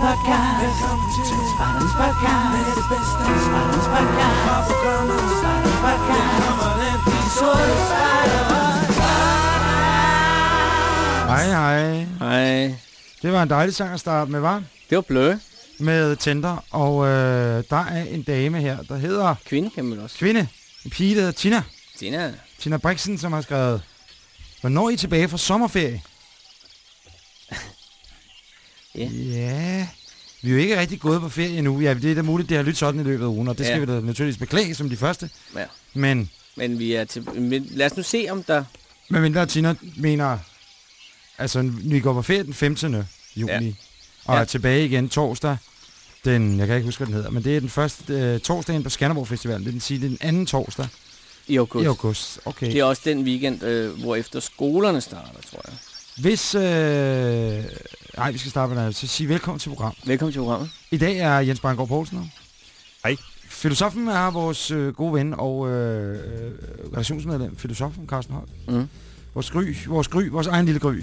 Podcast. Spartans Podcast. Spartans Podcast. Spartans Podcast. Hej, hej. Hej. Det var en dejlig sang at starte med, var? Det var blø. Med Tinder, og øh, der er en dame her, der hedder Kvinde kan man også. Kvinde. En pige, der hedder Tina. Tina. Tina Brixen, som har skrevet, Hvornår er I tilbage fra sommerferie? Ja. Ja, vi er jo ikke rigtig gået på ferie nu. Ja, det er da muligt, det har lyttet sådan i løbet af ugen, og det skal Ja. vi da naturligvis beklage som de første. Ja. Men, Men vi er til... Men lad os nu se, om der... men mindre Tina mener, altså vi går på ferie den 15. juni, Ja. og Ja. er tilbage igen torsdag, den, jeg kan ikke huske, hvad den hedder, men det er den første øh, torsdag ind på Skanderborg Festivalen. Det vil sige, det er den anden torsdag I august. i august. Okay. Det er også den weekend, øh, hvor efter skolerne starter, tror jeg. Hvis... Øh... Nej, vi skal starte med det. Så sig velkommen til programmet. Velkommen til programmet. I dag er Jens Brandgaard Poulsen her. Hej. Filosofen er vores øh, gode ven og øh, øh, redaktionsmedlem, filosofen Carsten Holm. Mm. Vores gry, vores gry, vores egen lille gry.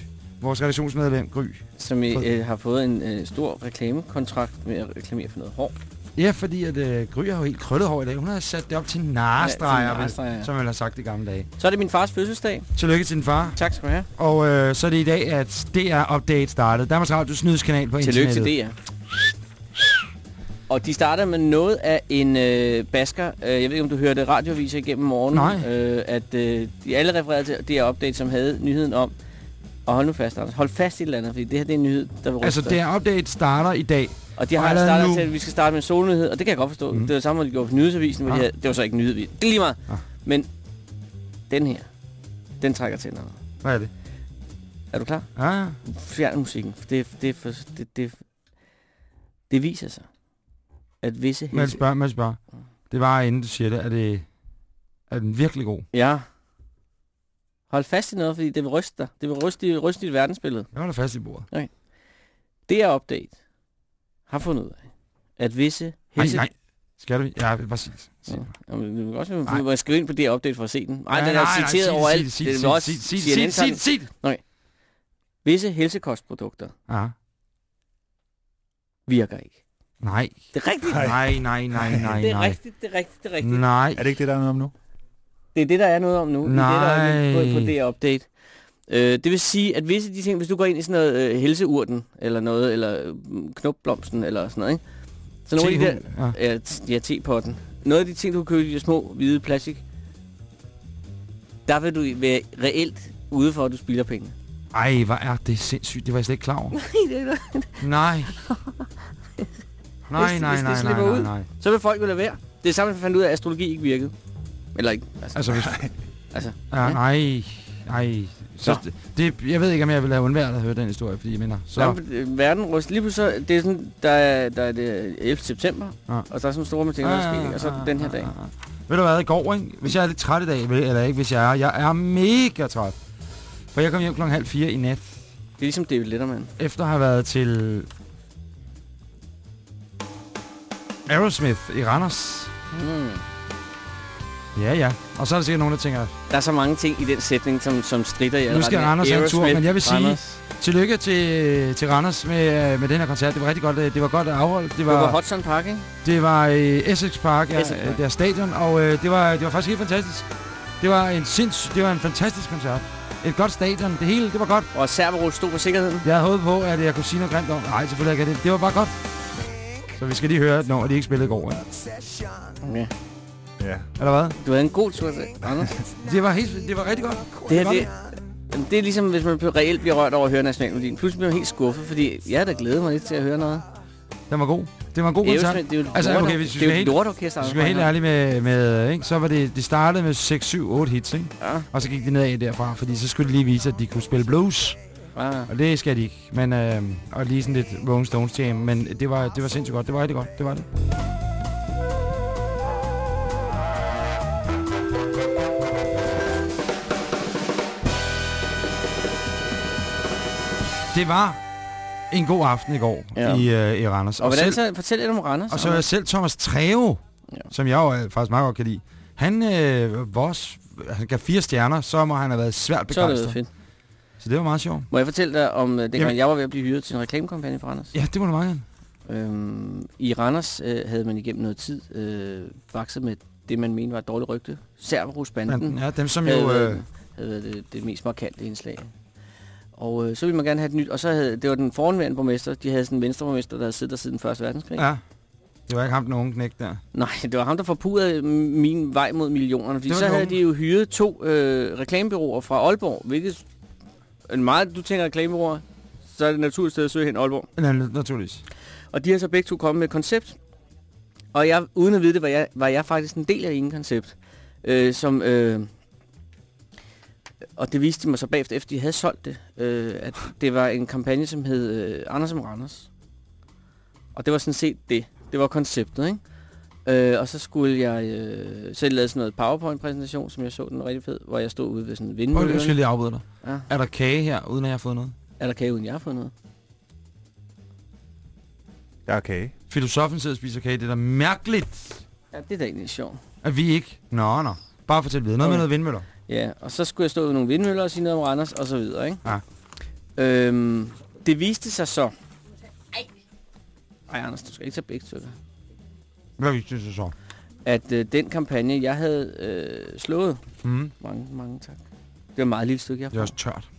Vores redaktionsmedlem, Gry. Som I, øh, har fået en øh, stor reklamekontrakt med at reklamere for noget hår. Ja, fordi at øh, Gry har jo helt krøllet hår i dag. Hun har sat det op til narestreger, Ja, ja, narestreger, ja. som man har sagt i gamle dage. Så er det min fars fødselsdag. Tillykke til din far. Tak skal du have. Og øh, så er det i dag, at DR Update startede. Danmarks Radios nyhedskanal på Tillykke internettet. til DR. Og de starter med noget af en øh, basker. Øh, jeg ved ikke, om du hørte radioviser igennem morgenen. Nej. Øh, at øh, de alle refererede til det her update, som havde nyheden om. Og hold nu fast, Anders. Hold fast i et eller andet, fordi det her det er en nyhed, der vil Altså, ryste dig. DR Update starter i dag. Og de har allerede startet nu- til, at vi skal starte med en solnyhed, og det kan jeg godt forstå. Mm. Det var samme, hvor de gjorde på nyhedsavisen, hvor Ah. de havde, det var så ikke en nyhed. Det er lige meget. Ah. Men den her, den trækker til noget. Hvad er det? Er du klar? Ja, ja. Fjern musikken. Det, det, for, det, det, det viser sig, at visse spørge, må jeg spørge? Det var inden du siger det. Er, det, er den virkelig god? Ja. Hold fast i noget, fordi det vil ryste dig. Det vil ryste, ryste dit verdensbillede. Jeg holder fast i bordet. Det er update har fundet ud af, at visse Nej, helse... nej. Skal du? Ja, præcis. Ja. Jamen, du kan også Nej. må jeg skrive ind på det her update for at se den. Nej, Ja, den er nej, nej, citeret sig overalt. sig det, sig er det, også sig det, sig sig det, sig sig det. Visse helsekostprodukter Ja. virker ikke. Nej. Det er rigtigt. Nej, nej, nej, nej, det er nej. rigtigt, det er rigtigt, det er rigtigt. Nej. Er det ikke det, der er noget om nu? Det er det, der er noget om nu. i Det, der er Nej. på, på det update. Øh, det vil sige, at visse af de ting, hvis du går ind i sådan noget øh, helseurten, eller noget, eller øh, knopblomsten, eller sådan noget, ikke? Så nogle af de der, ja. ja, ja, tepotten. Noget af de ting, du kan købe i de små, hvide plastik, der vil du være reelt ude for, at du spilder penge. Ej, hvor er det sindssygt. Det var jeg slet ikke klar over. Nej. Nej, Hvis- nej, hvis det nej, nej, slipper nej, ud. nej. Så vil folk jo lade være. Det er samme, at fandt ud af, at astrologi ikke virkede. Eller ikke. Altså, Altså, hvis... altså Ja, nej. Nej. Så Nå. det, jeg ved ikke, om jeg ville have undværet at høre den historie, fordi jeg mener... Så, Så. Jamen, verden ryster lige pludselig, så- det er sådan, der er, der er det 11. september, Ja. ja. og der er sådan store med ting, der er ikke? og så Ah, den her dag. ah, ah. Ved du hvad, i går, ikke? Hvis jeg er lidt træt i dag, eller ikke hvis jeg er, jeg er mega træt. For jeg kom hjem klokken halv fire i nat, Det er ligesom David Letterman. efter at have været til Aerosmith i Randers. Mm. Ja, ja. Og så er der sikkert nogen, der tænker, Der er så mange ting i den sætning, som, som strider i Nu skal. Randers have en tur, men jeg vil sige- Randers. tillykke til, til Randers med, øh, med den her koncert. Det var rigtig godt, øh, det var godt afholdt. Det Det var var, Hudson Park, ikke? det var i Essex Park, ja, Essex Park. der stadion, og øh, det, var, det var faktisk helt fantastisk. Det var en sinds, det var en fantastisk koncert. Et godt stadion, det hele, det var godt. Og Serverol stod for sikkerheden. Jeg havde håbet på, at jeg kunne sige noget grimt om. Nej, selvfølgelig ikke. Det, det var bare godt. Så vi skal lige høre, når de ikke spillede i går. Ikke? Okay. Ja. Eller hvad? Du havde en god tur til Randers. Det var, helt, det var rigtig godt. Det her, var det, Jamen, det er ligesom, hvis man reelt bliver rørt over at høre nationalmelodien. Pludselig bliver man helt skuffet, fordi jeg har da glædet mig lidt til at høre noget. Den var god. Det var en god koncert. Det er jo Altså, okay, hvis vi det er skal helt- lortorkester. Helt ærlig med, med ikke? så var det, det startede med 6, 7, 8 hits, ikke? Ja. Og så gik de nedad derfra, fordi så skulle de lige vise, at de kunne spille blues. Ja. Og det skal de ikke. Men, øh, og lige sådan lidt Rolling Stones jam. Men det var, det var sindssygt godt. Det var rigtig godt. Det var det. Det var en god aften i går Ja. i, øh, i Randers. Og hvordan selv, så, fortæl lidt om Randers. og så er selv Thomas Treve, Ja. som jeg jo øh, faktisk meget godt kan lide. Han, øh, vores, han gav fire stjerner, så må han have været svært så er det begejstret. fedt. Så det var meget sjovt. Må jeg fortælle dig om, uh, dengang Jamen- jeg var ved at blive hyret til en reklamekampagne for Randers? Ja, det må du meget gerne. Øhm, I Randers øh, havde man igennem noget tid øh, bakset med det, man mente var et dårligt rygte. Cerberus-banden ja, dem som havde, jo... Øh, havde været det, det mest markante indslag. Og øh, så ville man gerne have et nyt, og så havde, det var den foranværende borgmester, de havde sådan en venstreborgmester, der havde siddet der siden Første Verdenskrig. ja, det var ikke ham den unge knæk der. Nej, det var ham, der forpurede min vej mod millionerne. Fordi så havde unge. de jo hyret to øh, reklamebyråer fra Aalborg, hvilket en meget, du tænker reklamebyråer, så er det naturligt sted at søge hen Aalborg. Ja, naturligvis. Og de har så begge to kommet med et koncept. Og jeg, uden at vide det, var jeg, var jeg faktisk en del af ene koncept. Øh, som, øh, og det viste de mig så bagefter, efter de havde solgt det, øh, at det var en kampagne, som hed øh, Anders som Randers. Og det var sådan set det. Det var konceptet, ikke? Øh, og så skulle jeg øh, selv lave sådan noget PowerPoint-præsentation, som jeg så den rigtig fed, hvor jeg stod ude ved sådan en Prøv lige, vindmølle. lige afbryde dig. Ja. Er der kage her, uden at jeg har fået noget? Er der kage, uden jeg har fået noget? Jeg er kage. Filosofen sidder og spiser kage. Det er da mærkeligt, Ja, det er da egentlig sjovt. at vi ikke... Nå, nå. Bare fortæl videre. Noget med Okay. noget vindmøller. Ja, og så skulle jeg stå ved nogle vindmøller og sige noget om Randers og så videre, ikke? Ja. Øhm, det viste sig så... Ej, Anders, du skal ikke tage begge stykker. Hvad viste det sig så? At øh, den kampagne, jeg havde øh, slået... Mm. Mange, mange tak. Det var et meget lille stykke, jeg Det er får. også tørt.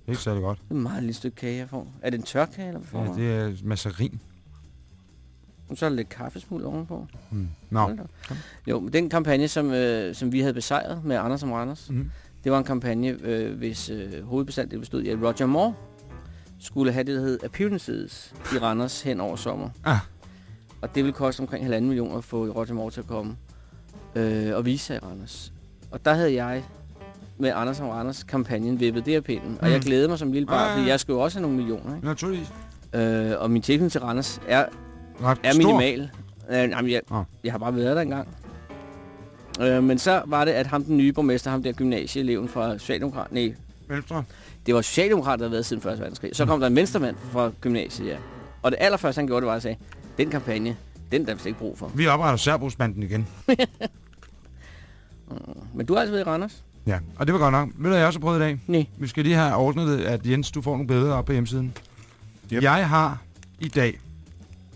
Det er ikke særlig godt. Det er et meget lille stykke kage, jeg får. Er det en tør kage, eller hvad får Ja, det er masserin. Og så er der lidt kaffesmuld ovenpå. Mm. Nå. Kom. Jo, men den kampagne, som, øh, som vi havde besejret med Anders som Randers, Mm. Det var en kampagne, øh, hvis øh, hovedbestanddel bestod i, at Roger Moore skulle have det, der hed appearances i Randers hen over sommer. Ah. Og det ville koste omkring halvanden million at få Roger Moore til at komme øh, og vise sig i Randers. Og der havde jeg med Anders og Randers kampagnen vippet det af pinden. Og Mm. jeg glæder mig som lille barn, Ah. fordi jeg skulle jo også have nogle millioner. Ikke? Naturligvis. Øh, og min tilknytning til Randers er, Ret er stor. minimal. Øh, jamen, jeg, Ah. jeg har bare været der engang. Øh, men så var det, at ham den nye borgmester, ham der gymnasieeleven fra Socialdemokrat, nej, Venstre. det var Socialdemokrat, der havde været siden 1. verdenskrig. Så kom der en venstremand fra gymnasiet, ja. Og det allerførste, han gjorde, det var at sige, den kampagne, den er der vist ikke brug for. Vi opretter Særbrugsbanden igen. Men du har altid været i Randers? Ja, og det var godt nok. Ved du, hvad jeg også har prøvet i dag? Nej. Vi skal lige have ordnet det, at Jens, du får nogle billeder op på hjemmesiden. Yep. Jeg har i dag,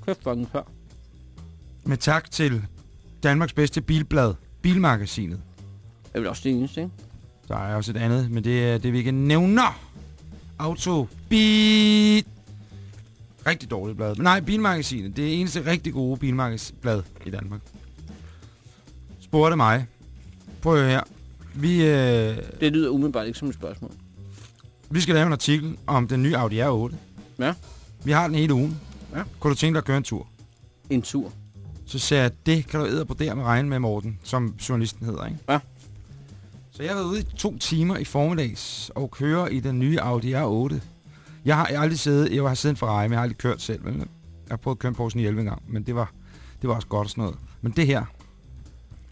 Køft fucking før. med tak til Danmarks bedste bilblad, Bilmagasinet. Jeg vil også det eneste, ikke? Der er også et andet, men det er det, vi ikke nævner. Auto Beat. Rigtig dårligt blad. Nej, Bilmagasinet. Det er eneste rigtig gode bilmagasinblad i Danmark. Spurgte mig. Prøv her. Vi, øh, Det lyder umiddelbart ikke som et spørgsmål. vi skal lave en artikel om den nye Audi R8. Ja. Vi har den hele ugen. Ja. Kunne du tænke dig at køre en tur? En tur. Så sagde jeg, det kan du æde på der med regne med Morten, som journalisten hedder, ikke? Ja. Så jeg har været ude i to timer i formiddags og kører i den nye Audi R8. Jeg har, jeg aldrig siddet, jeg har siddet en Ferrari, men jeg har aldrig kørt selv. Vel? Jeg har prøvet at køre en Porsche 911 en gang, men det var, det var også godt og sådan noget. Men det her,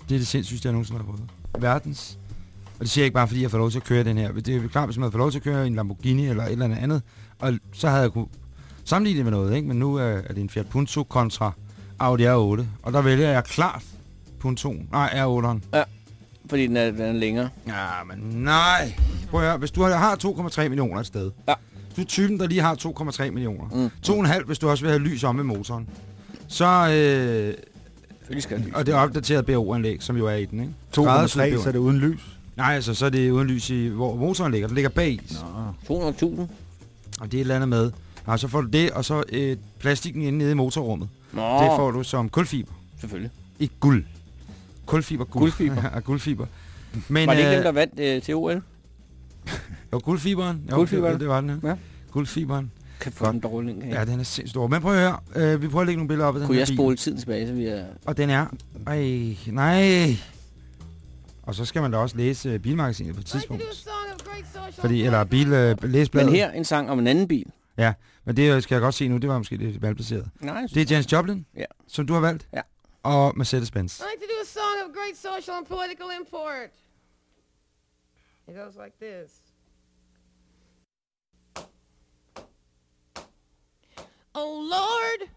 det er det sindssygste, jeg nogensinde har prøvet. Verdens. Og det siger jeg ikke bare, fordi jeg får lov til at køre den her. Det er jo klart, hvis man havde fået lov til at køre en Lamborghini eller et eller andet andet, og så havde jeg kunne sammenligne det med noget, ikke? Men nu er, er det en Fiat Punto kontra Audi R8. Og der vælger jeg klart Puntoen. Nej, R8'eren. Fordi den er, den er længere. Ja, men nej. Prøv at høre, hvis du har- har 2,3 millioner et sted. Ja. Du er typen, der lige har 2,3 millioner. Mm. 2,5, hvis du også vil have lys om med motoren. Så, øh, skal og det er opdateret BO-anlæg, som jo er i den, ikke? 2,3, Skræddersyet så er det uden lys. Nej, altså, så er det uden lys i, hvor motoren ligger. Den ligger bag is. 200.000. Og det er et eller andet med. Og så får du det, og så øh, plastikken inde nede i motorrummet. Nå, Det får du som kulfiber. selvfølgelig. Ikke guld. Kulfiber, guld. Guldfiber. ja, guldfiber. Men, Var det ikke øh, dem, der vandt øh, til OL? Jo, guldfiberen. Jo, Guldfiberen. Det, det var den, ja. Ja. Guldfiberen. Kan få den dårlig. Ja, den er sindssygt stor. Men prøv at høre. Øh, vi prøver at lægge nogle billeder op af den Kunne jeg bil. spole tiden tilbage, så vi er... Og den er... Ej, nej. Og så skal man da også læse øh, bilmagasinet på et tidspunkt. Fordi, eller bil, øh, læse bladet. Men her en sang om en anden bil. Men det skal jeg godt se nu, det var måske lidt valgplaceret. Nej, Det er Janis Joplin, Ja. som du har valgt. Ja. Og Mercedes-Benz. I like to do a song of great social and political import. It goes like this. Oh Lord,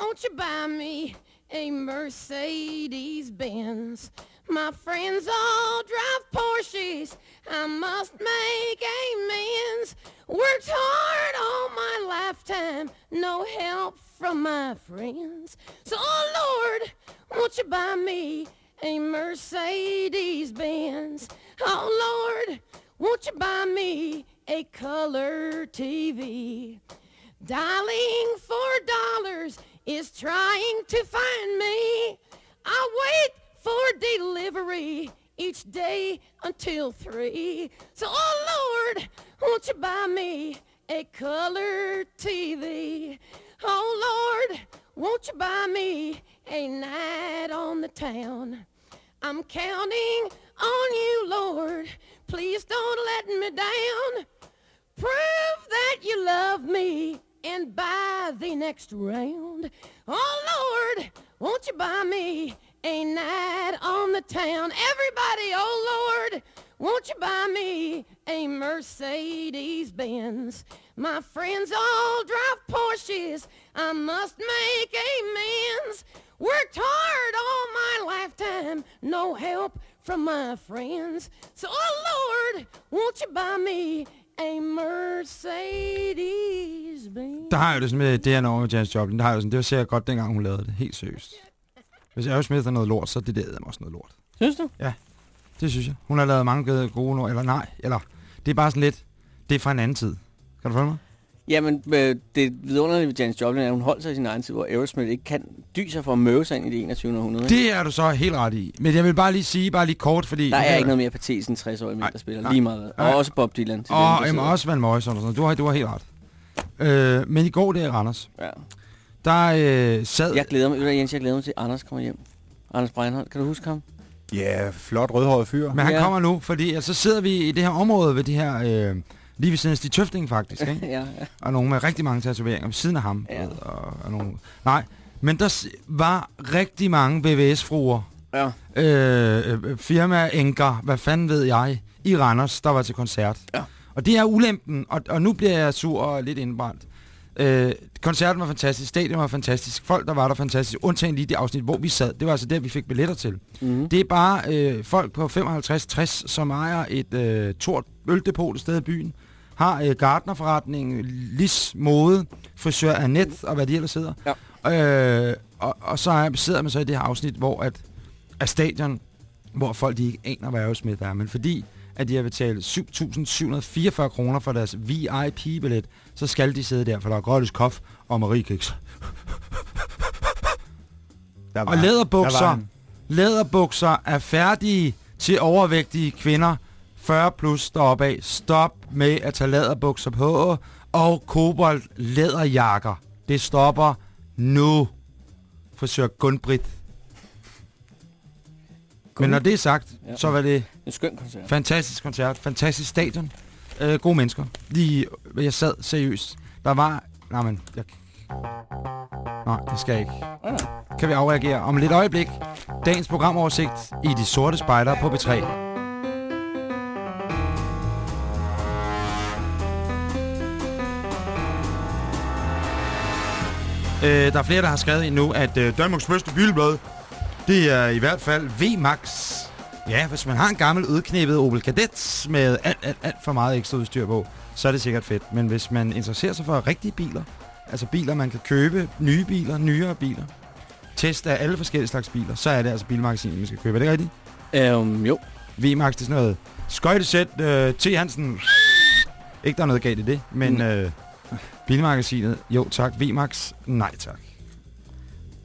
won't you buy me a Mercedes Benz? My friends all drive Porsches. I must make amends. Worked hard all my lifetime, no help from my friends. So, oh Lord, won't you buy me a Mercedes Benz? Oh Lord, won't you buy me a color TV? Dialing for dollars is trying to find me. I wait for delivery each day until three. So, oh Lord, won't you buy me a color TV? Oh Lord, won't you buy me a night on the town? I'm counting on you, Lord. Please don't let me down. Prove that you love me and buy the next round. Oh Lord, won't you buy me a night on the town? Everybody, oh Lord, won't you buy me a Mercedes Benz? My friends all drive Porsches. I must make amends. Worked hard all my lifetime, no help from my friends. So, oh Lord, won't you buy me a Mercedes Benz? Der har jeg det sådan med det nummer med Janis Joplin. Der har jeg det sådan, det var sikkert godt, dengang hun lavede det. Helt seriøst. Hvis Aerosmith er noget lort, så er det der også noget lort. Synes du? Det synes jeg. Hun har lavet mange gode- numre. Eller nej, eller... Det er bare sådan lidt... Det er fra en anden tid. Kan du følge mig? Jamen, øh, det vidunderlige ved Janis Joplin er, at hun holdt sig i sin egen tid, hvor Aerosmith ikke kan dyse for at møve sig ind i det 21. århundrede. Det er du så helt ret i. Men jeg vil bare lige sige, bare lige kort, fordi... Der er ikke noget mere patetisk end 60-årige mænd, der spiller nej, lige meget. hvad. nej. Og også Bob Dylan. til dem, Og der jamen, også Van Morrison og sådan noget. Du har, du har helt ret. Øh, men i går der i Randers, Ja. Der øh, sad... Jeg glæder mig, Jens, jeg glæder mig til, at Anders kommer hjem. Anders Breinholt, kan du huske ham? Ja, flot rødhåret fyr. Men han Ja. kommer nu, fordi altså, så sidder vi i det her område ved det her... Øh, lige ved siden af Stig Tøfting faktisk, ikke? ja, ja. og nogen med rigtig mange tatoveringer ved siden af ham. Ja. Og, og nogen. Nej, men der var rigtig mange BVS-fruer, ja. øh, øh, firma enker, hvad fanden ved jeg, i Randers, der var til koncert. Ja. Og det er ulempen, og, og nu bliver jeg sur og lidt indbrændt. Øh, koncerten var fantastisk, stadion var fantastisk, folk der var der fantastisk, undtagen lige det afsnit, hvor vi sad. Det var altså der, vi fik billetter til. Mm-hmm. Det er bare øh, folk på 55-60, som ejer et øh, tort øldepot et sted i byen, har øh, gardnerforretning, Lis Mode, frisør Annette og hvad de ellers hedder. Ja. Øh, og, og så er- sidder man så i det her afsnit, hvor at, at stadion, hvor folk de ikke aner, hvad Aerosmith er, men fordi at de har betalt 7.744 kroner for deres VIP-billet, så skal de sidde der, for der er Grøttes Kof og Marie Kiks. Der var, Og læderbukser. Der var han. Læderbukser er færdige til overvægtige kvinder 40 plus deroppe af. Stop med at tage læderbukser på og kobolt læderjakker. Det stopper nu. Frisør Gunbrit. Men når det er sagt, Ja. så var det En skøn koncert. fantastisk koncert, fantastisk stadion, øh, gode mennesker. De, jeg sad seriøst. Der var... Nej, men... Jeg, nej, det skal jeg ikke kan vi afreagere om lidt øjeblik. Dagens programoversigt i De Sorte Spejder på B3. Øh, der er flere, der har skrevet endnu, at øh, Danmarks første bilblad, det er i hvert fald VMAX. Ja, hvis man har en gammel udknæppet Opel Kadett med alt, alt, alt for meget ekstra udstyr på, så er det sikkert fedt. Men hvis man interesserer sig for rigtige biler, altså biler, man kan købe, nye biler, nyere biler, test af alle forskellige slags biler, så er det altså bilmagasinet, man skal købe. Er det rigtigt? Um, jo. VMAX, det er sådan noget skøjtesæt, øh, T. Hansen. Ikke der er noget galt i det, men Mm. øh, bilmagasinet, jo tak. VMAX, nej tak.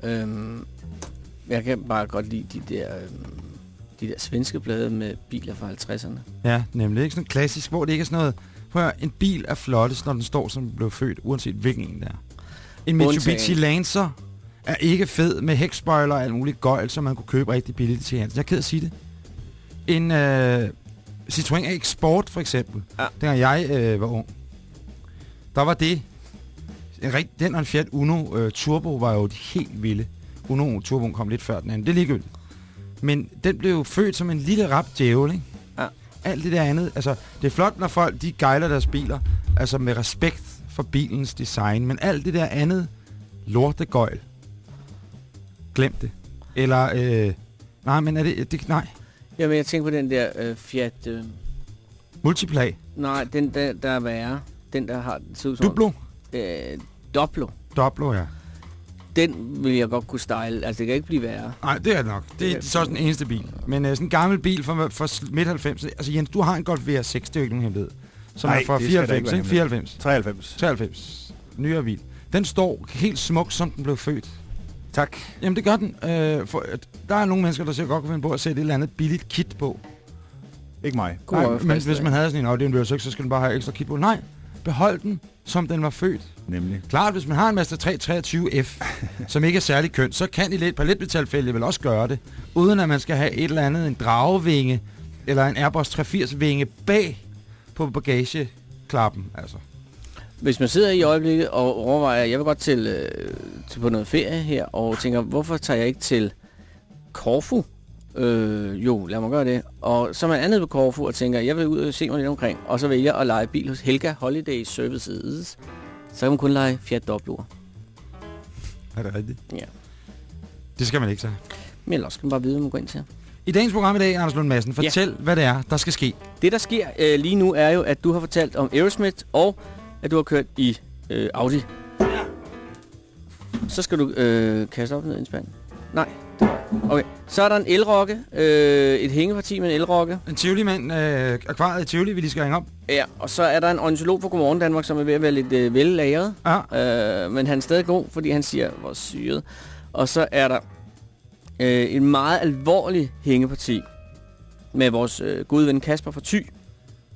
Um, jeg kan bare godt lide de der, um, de der svenske blade med biler fra 50'erne. Ja, nemlig. Ikke sådan klassisk, hvor det ikke er sådan noget... Prøv at høre, en bil er flottest, når den står, som den blev født, uanset hvilken en det er. En Mitsubishi. Lancer er ikke fed med hækspoiler og alt muligt gøjl, som man kunne købe rigtig billigt til Hansen. Jeg er ked at sige det. En øh, Citroën A Sport for eksempel, Ja. dengang jeg øh, var ung, der var det. En rigt, den og en Fiat Uno øh, Turbo var jo helt vilde. Uno Turboen kom lidt før den anden. Det er ligegyldigt. Men den blev jo født som en lille rap djævel, ikke? Ja. Alt det der andet. Altså, det er flot, når folk de gejler deres biler. Altså med respekt for bilens design. Men alt det der andet lortegøjl. Glem det. Eller, øh, nej, men er det, det nej. Jamen, jeg tænker på den der uh, Fiat... Uh, Multiplag. nej, den der, der er værre. Den, der har. Duplo? Øh, Doblo. Doblo, ja. Den vil jeg godt kunne style. Altså, det kan ikke blive værre. Nej, det er det nok. Det er så den eneste bil. Men uh, sådan en gammel bil fra, fra midt 90. Altså Jens, du har en Golf VR6, det er jo ikke nogen hemmelighed. Som Nej, er fra det skal da ikke 94, være ikke? hemmeligt. 94. 93. 93. Nyere bil. Den står helt smuk, som den blev født. Tak. Jamen det gør den. Øh, for, at der er nogle mennesker, der sikkert godt kunne finde på at sætte et eller andet billigt kit på. Ikke mig. God Nej, men hvis man havde sådan en Audi V6, så skal den bare have ekstra kit på. Nej, behold den, som den var født. Nemlig. Klart, hvis man har en Mazda 323F, som ikke er særlig køn, så kan de lidt paletmetalfælge vel også gøre det, uden at man skal have et eller andet, en dragevinge, eller en Airbus 380 vinge bag på bagageklappen, altså. Hvis man sidder i øjeblikket og overvejer, jeg vil godt til, øh, til på noget ferie her, og tænker, hvorfor tager jeg ikke til Korfu? Øh, jo, lad mig gøre det. Og så er man andet på Korfu og tænker, jeg vil ud og se mig lidt omkring, og så vælger at lege bil hos Helga Holiday Services. Så kan man kun lege Fiat Dobloer. Er det rigtigt? Ja. Det skal man ikke sige. Men ellers skal man bare vide, hvad man går ind til. I dagens program i dag, Anders Lund Madsen, fortæl, ja. hvad det er, der skal ske. Det, der sker øh, lige nu, er jo, at du har fortalt om Aerosmith, og at du har kørt i øh, Audi. Så skal du øh, kaste op ned i en spand. Nej, Okay, så er der en elrokke, øh, et hængeparti med en elrokke. En Tivoli-mand, øh, akvariet i Tivoli, vi lige skal ringe op. Ja, og så er der en ornitolog på Godmorgen Danmark, som er ved at være lidt øh, vellagret. Ja, Øh, men han er stadig god, fordi han siger, hvor syret. Og så er der øh, en meget alvorlig hængeparti med vores øh, gode ven Kasper fra Thy,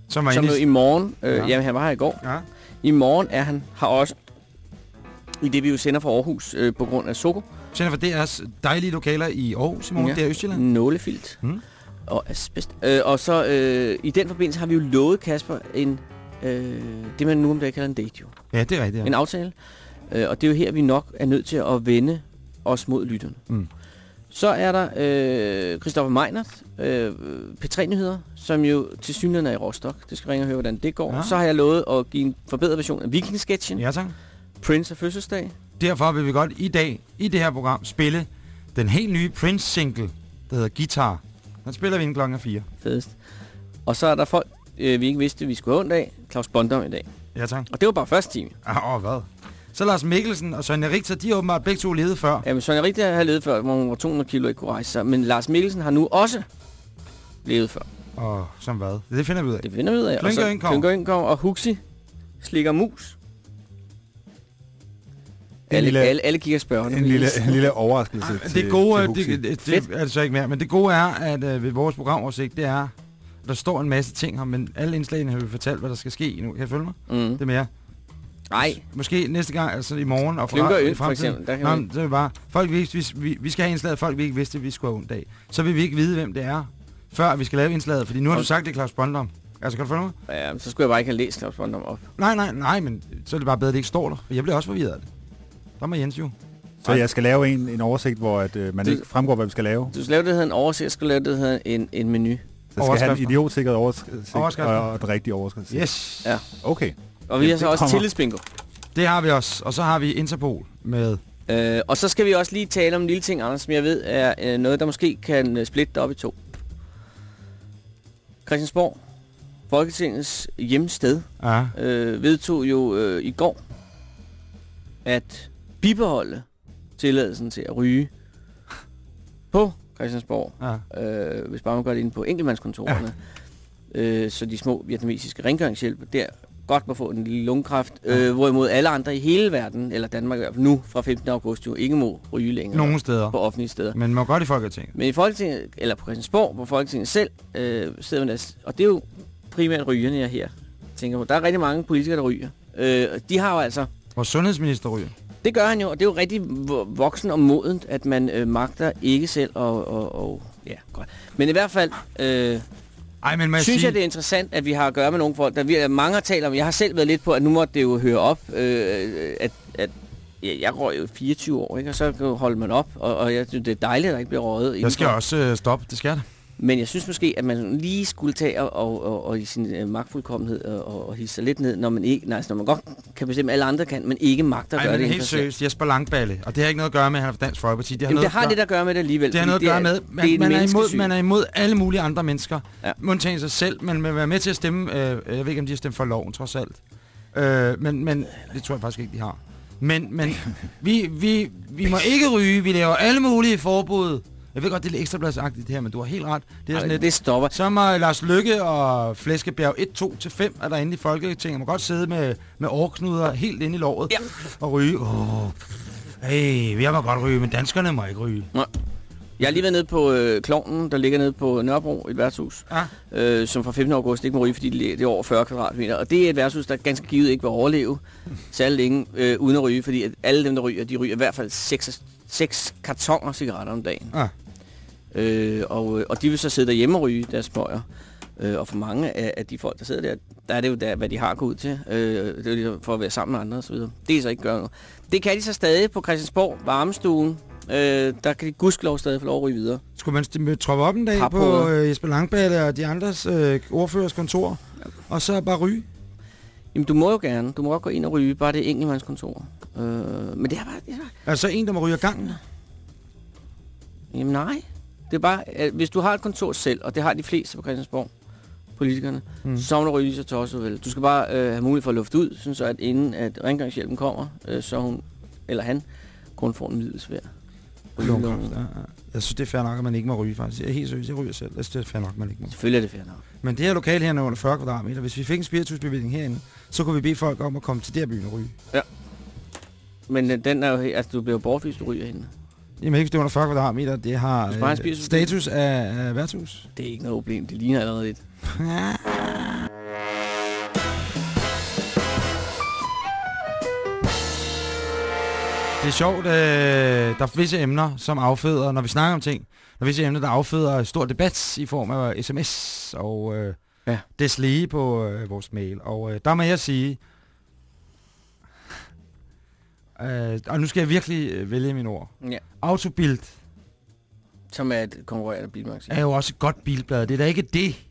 som var som i... morgen, øh, Ja. ja. jamen han var her i går, Ja. i morgen er han her også, i det vi jo sender fra Aarhus øh, på grund af Soko, Sender for DR's dejlige lokaler i Aarhus i morgen, ja. Der i Østjylland. nålefilt Mm. og asbest. Øh, og så øh, i den forbindelse har vi jo lovet Kasper en, øh, det man nu om dagen kalder en date jo. Ja, det er rigtigt. en Ja. aftale. Øh, og det er jo her, vi nok er nødt til at vende os mod lytterne. Mm. Så er der øh, Christoffer Meinert, øh, P3-nyheder, som jo til synligheden er i Rostock. Det skal ringe og høre, hvordan det går. Ja. Ja. Så har jeg lovet at give en forbedret version af Viking-sketchen. Ja, tak. Prince af fødselsdag. Derfor vil vi godt i dag, i det her program, spille den helt nye Prince-single, der hedder Guitar. Den spiller vi inden klokken 4. Fedest. Og så er der folk, øh, vi ikke vidste, vi skulle have ondt af. Claus Bondom i dag. Ja, tak. Og det var bare første time. Ah, åh, hvad? Så Lars Mikkelsen og Sonja Richter, de har åbenbart begge to levet før. Jamen, Sonja Rigtig har levet før, hvor hun var 200 kilo ikke kunne rejse sig. Men Lars Mikkelsen har nu også levet før. Og som hvad? Det finder vi ud af. Det finder vi ud af. Klynker indkom. Klynker indkom, og Huxi slikker mus. En Alle, lille- alle, alle kigger spørgende. En lille, en lille overraskelse Ej, til det gode, til det, Huxi. det, det, er det så ikke mere, men det gode er, at øh, ved vores programoversigt, det er, at der står en masse ting her, men alle indslagene har vi fortalt, hvad der skal ske nu. Kan jeg følge mig? Mm. Det er mere. Nej, Måske næste gang, altså i morgen og Klynker i Ø, for fremtiden. eksempel, der kan Nå, så er det bare, folk vi, vi, vi, vi skal have indslaget, folk vi ikke vidste, vi skulle have ondt af. Så vil vi ikke vide, hvem det er, før vi skal lave indslaget, fordi nu har du sagt, det er Claus Bondom. Altså, kan du følge mig? ja, så skulle jeg bare ikke have læst Claus Bondom op. Nej, nej, nej, men så er det bare bedre, at det ikke står der. Jeg bliver også forvirret af det. Der må Jens jo. Så jeg skal lave en, en oversigt, hvor at, øh, man Det- ikke fremgår, hvad vi skal lave. Du skal lave det, der hedder en oversigt, jeg skal lave det, der hedder en, en menu. Så skal have en idiotsikret oversigt og, og den rigtige overskrift. Yes. Ja. Okay. Og vi Ja, har så også kommer. tillidsbingo. Det har vi også. Og så har vi Interpol med... Øh, og så skal vi også lige tale om en lille ting, Anders, som jeg ved er øh, noget, der måske kan øh, splitte det op i to. Christiansborg, Folketingets hjemsted, Ja. øh, vedtog jo øh, i går at bibeholde tilladelsen til at ryge på Christiansborg, ja. øh, hvis bare man gør det inde på enkeltmandskontorerne, ja. øh, så de små vietnamesiske rengøringshjælp der godt må få en lille lungekræft, øh, hvorimod alle andre i hele verden, eller Danmark nu fra 15. august jo ikke må ryge længere Nogle steder. på offentlige steder. Men må godt i Folketinget. Men i Folketinget, eller på Christiansborg, hvor Folketinget selv øh, sidder med deres, og det er jo primært rygerne, jeg her tænker på. Der er rigtig mange politikere, der ryger. Øh, de har jo altså, Vores sundhedsminister ryger. Det gør han jo, og det er jo rigtig vo- voksen og modent, at man øh, magter ikke selv og, og, og ja, godt. Men i hvert fald, øh, Ej, men jeg synes sige... jeg, det er interessant, at vi har at gøre med nogle folk, der vi, mange har talt om, jeg har selv været lidt på, at nu måtte det jo høre op, øh, at, at ja, jeg røg jo 24 år, ikke? og så holder man op, og, og jeg synes, det er dejligt, at der ikke bliver røget. Jeg indenfor. skal også øh, stoppe. Det skal jeg. Men jeg synes måske, at man lige skulle tage og, og, og, og i sin øh, magtfuldkommenhed og, og, og hisse sig lidt ned, når man ikke, nej, altså, når man godt kan bestemme, alle andre kan, men ikke magter at Ej, gøre men det. helt seriøst. Jesper Langballe. Og det har ikke noget at gøre med, at han er Dansk Folkeparti. Det har, Jamen, noget det har lidt at gøre med det alligevel. Det har noget at gøre er- med, det er man, man, er imod, man er imod alle mulige andre mennesker. Ja. Undtagen sig selv. Man vil være med til at stemme, øh, jeg ved ikke, om de har stemt for loven, trods alt. Øh, men, men det tror jeg faktisk ikke, de har. Men, men vi, vi, vi må ikke ryge. Vi laver alle mulige forbud. Jeg ved godt, det er lidt ekstrabladsagtigt det her, men du har helt ret. Det er sådan lidt, det stopper. så må Lars Lykke og Flæskebjerg 1, 2 til 5 er derinde i Folketinget. Man må godt sidde med, med årknuder helt inde i låret Ja. og ryge. Åh, hey, vi må godt ryge, men danskerne må ikke ryge. Jeg har lige været nede på øh, Klovnen, der ligger nede på Nørrebro, et værtshus, Ja. øh, som fra 15. august ikke må ryge, fordi det er over 40 kvadratmeter. Og det er et værtshus, der ganske givet ikke vil overleve særlig længe øh, uden at ryge, fordi at alle dem, der ryger, de ryger i hvert fald 6, 6 kartonger cigaretter om dagen. Ja. Øh, og, øh, og de vil så sidde derhjemme og ryge deres smøger. Øh, og for mange af, af de folk, der sidder der, der er det jo der, hvad de har gået ud til. Øh, det er jo ligesom for at være sammen med andre osv. Det er så ikke gøre noget. Det kan de så stadig på Christiansborg, varmestuen. Øh, der kan de gudskelov stadig få lov at ryge videre. Skulle man troppe op en dag Paphoveder. på øh, Jesper Langballe og de andres øh, ordførers kontor, og så bare ryge? Jamen, du må jo gerne. Du må godt gå ind og ryge, bare det enkeltmandskontor. Øh, men det er bare... Det er Altså en, der må ryge gangen? jamen nej. Det er bare, at hvis du har et kontor selv, og det har de fleste på Christiansborg, politikerne, Mm. så må du ryge lige så tosset vel. Du skal bare øh, have mulighed for at lufte ud, sådan så at inden at rengøringshjælpen kommer, øh, så hun, eller han, kun får en middelsvær. Lungekræft, ja, ja. Jeg synes, det er fair nok, at man ikke må ryge, faktisk. Jeg er helt seriøs, jeg ryger selv. Jeg synes, det er fair nok, at man ikke må. Selvfølgelig er det fair nok. Men det her lokale her er under 40 kvadratmeter. Hvis vi fik en spiritusbevilling herinde, så kunne vi bede folk om at komme til der byen og ryge. Men øh, den er jo, altså du bliver bortvist, du ryger hende. Jamen ikke, hvis det er under 40 kvadratmeter. Det har øh, status af, af værtshus. Det er ikke noget problem, det ligner allerede lidt. Det er sjovt, øh, der er visse emner, som afføder, når vi snakker om ting, der er visse emner, der afføder stor debat i form af sms og øh, ja. deslige på øh, vores mail. Og øh, der må jeg sige, øh, og nu skal jeg virkelig øh, vælge mine ord. Ja. Autobild Som er et konkurrerende bilmagasin. er jo også et godt bilblad. Det er da ikke det.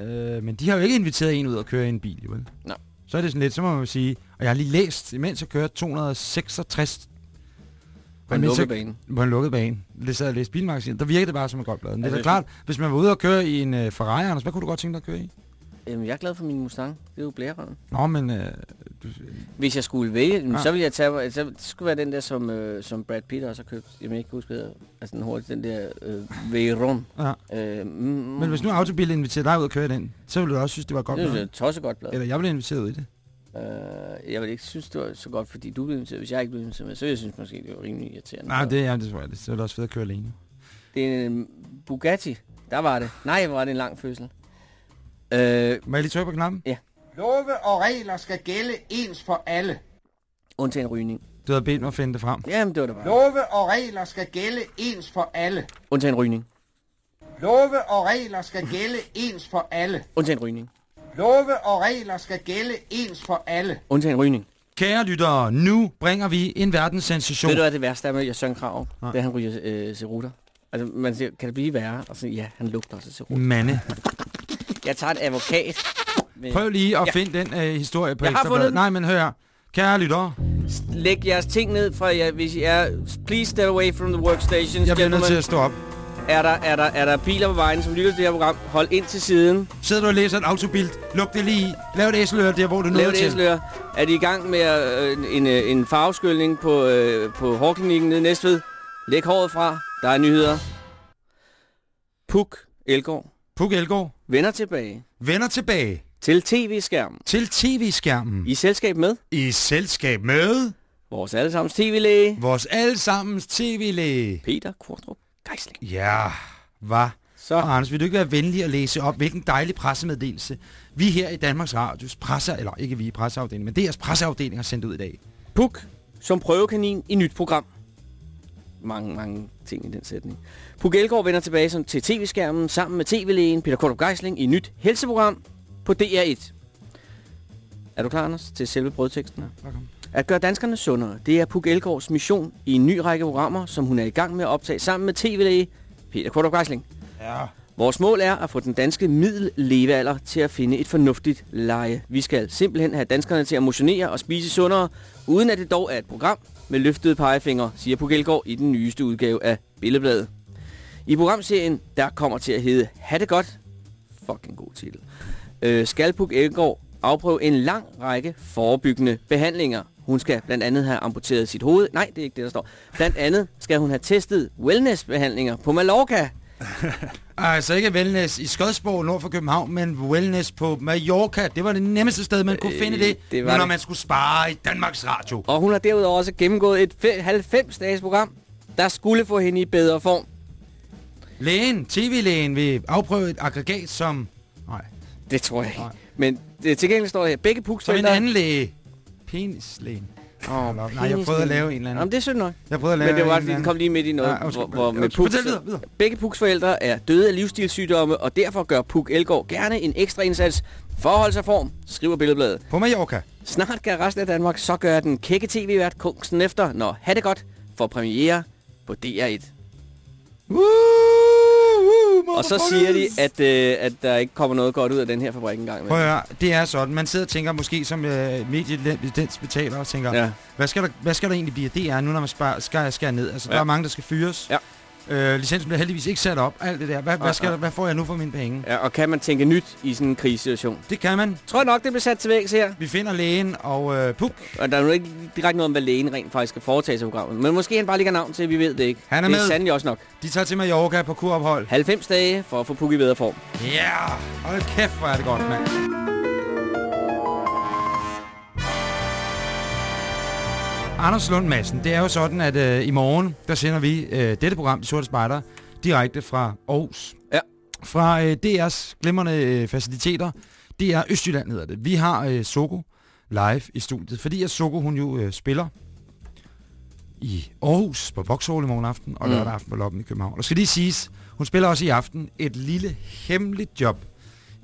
Øh, men de har jo ikke inviteret en ud og køre i en bil, jo vel? Nå. Så er det sådan lidt, så må man sige, og jeg har lige læst, imens jeg kørte 266 På en lukket bane. på en lukket bane. Det sad jeg og læste bilmagasin. Der virkede det bare som et godt blad. Men det er da klart, hvis man var ude og køre i en uh, Ferrari, Anders, hvad kunne du godt tænke dig at køre i? Jamen, jeg er glad for min Mustang. Det er jo blærerøven. Nå, men... Uh, du, Hvis jeg skulle vælge, ja. Ja. så ville jeg tage, så det skulle være den der, som, øh, som Brad Pitt også har købt. Jeg vil ikke huske, hvad altså den hurtigt, den der øh, Veyron. ja. Øh, mm, Men hvis nu Autobil inviterer dig ud og køre den, så ville du også synes, det var godt det er blad. tosset godt blad. Eller jeg ville inviteret ud i det. Øh, jeg vil ikke synes, det var så godt, fordi du blev inviteret. Hvis jeg ikke blev inviteret med, så ville jeg synes måske, det var rimelig irriterende. Nej, det, ja, det tror jeg. Det, så er det også fedt at køre alene. Det er en Bugatti. Der var det. Nej, var det en lang fødsel. Øh, Må jeg lige trykke på knappen? Love og regler skal gælde ens for alle. undtagen rygning. Du havde bedt mig at finde det frem. Jamen, det var det bare. Love og regler skal gælde ens for alle. Undtagen rygning. Love og regler skal gælde ens for alle. Undtagen rygning. Love og regler skal gælde ens for alle. Undtagen rygning. Kære lyttere, nu bringer vi en verdenssensation. Ved du, hvad det værste er med Søren Krav? Nej. Det er, han ryger øh, cerutter. Altså, man siger, kan det blive værre? Og så, ja, han lugter også af cerutter. Mande. Jeg tager en advokat. Men Prøv lige at Ja. finde den øh, historie på Ekstrabladet. Nej, men hør. Kære lyttere, Læg jeres ting ned fra jer, hvis I er... Please step away from the workstations. jeg bliver nødt til at stå op. Er der, er, der, er der biler på vejen, som lytter til det her program? Hold ind til siden. Sidder du og læser et autobild, luk det lige i. Lav et æselør der, hvor du er Lav nået et til. Er de i gang med øh, en, en, øh, en farveskyldning på, øh, på hårklinikken nede i Næstved? Læg håret fra. Der er nyheder. Puk Elgård Puk Elgård vender tilbage vender tilbage til tv-skærmen. til tv-skærmen. I selskab med I selskab med vores allesammens tv-læge, vores allesammens tv-læge. Peter Kortrup Geisling. Ja, var. Så Og Anders, vil du ikke være venlig at læse op, hvilken dejlig pressemeddelelse vi her i Danmarks Radios presse, eller ikke vi i presseafdelingen, men deres presseafdeling har sendt ud i dag. Puk som prøvekanin i nyt program. Mange, mange ting i den sætning. Puk Elgård vender tilbage som til tv-skærmen sammen med tv-lægen Peter Kortrup Geisling i et nyt helseprogram på DR1. Er du klar, Anders, til selve brødteksten? Velkommen. At gøre danskerne sundere, det er Puk Elgårds mission i en ny række programmer, som hun er i gang med at optage sammen med tv-læge Peter Kortrup Geisling. Ja. Vores mål er at få den danske middellevealder til at finde et fornuftigt leje. Vi skal simpelthen have danskerne til at motionere og spise sundere, uden at det dog er et program med løftede pegefinger, siger Pugelgaard i den nyeste udgave af Billedbladet. I programserien, der kommer til at hedde Ha' det godt, fucking god titel, øh, skal Pugelgaard afprøve en lang række forebyggende behandlinger. Hun skal blandt andet have amputeret sit hoved. Nej, det er ikke det, der står. Blandt andet skal hun have testet wellnessbehandlinger på Mallorca. Altså ikke wellness i Skodsborg nord for København, men wellness på Mallorca. Det var det nemmeste sted, man kunne Øh, finde det, det når det. man skulle spare i Danmarks Radio. Og hun har derudover også gennemgået et fe- 90-dages program, der skulle få hende i bedre form. Lægen, tv-lægen, vil afprøve et aggregat som... Nej, Det tror jeg ikke. Nej. Men det, til gengæld står der her, begge puks som en anden læge. Penislægen. Oh, Nej, jeg prøvede at lave en eller anden. Jamen, det er synd nok. Jeg prøvede at lave Men det var, fordi den kom lige midt i noget, undskyld. hvor, hvor med Fortæl videre, videre. Begge Puks forældre er døde af livsstilssygdomme, og derfor gør Puk Elgård gerne en ekstra indsats for at holde sig form, skriver Billedbladet. På Mallorca. Snart kan resten af Danmark så gøre den kække tv-vært kunsten efter, når Ha' det godt for premiere på DR1. Woo, woo, Og så siger de, at, øh, at der ikke kommer noget godt ud af den her fabrik engang. Prøv at høre, det er sådan. Man sidder og tænker måske som øh, mediebetaler og tænker, Ja. hvad, skal der, hvad skal der egentlig blive af DR nu, når man spar, skal, skal ned? Altså. Ja. der er mange, der skal fyres. Ja. Øh, licensen bliver heldigvis ikke sat op. Alt det der. Hvad, hvad, Nej, skal nej. der, hvad får jeg nu for mine penge? Ja, og kan man tænke nyt i sådan en krisesituation? Det kan man. Tror nok, det bliver sat til vægs her. Vi finder lægen og øh, Puk. Og der er jo ikke direkte noget om, hvad lægen rent faktisk skal foretage sig programmet. Men måske han bare ligger navn til, vi ved det ikke. Han er det er med. sandelig også nok. De tager til Mallorca på kurophold. 90 dage for at få Puk i bedre form. Ja, yeah. hold kæft, hvor er det godt, mand. Anders Lund Madsen, det er jo sådan, at øh, i morgen, der sender vi øh, dette program, De Sorte Spejder, direkte fra Aarhus. Ja. Fra øh, DR's glimrende øh, faciliteter. DR Østjylland hedder det. Vi har øh, Soko live i studiet, fordi at Soko, hun jo øh, spiller i Aarhus på Vauxhall i morgen aften, og Mm. lørdag aften på Loppen i København. Og skal lige siges, hun spiller også i aften et lille hemmeligt job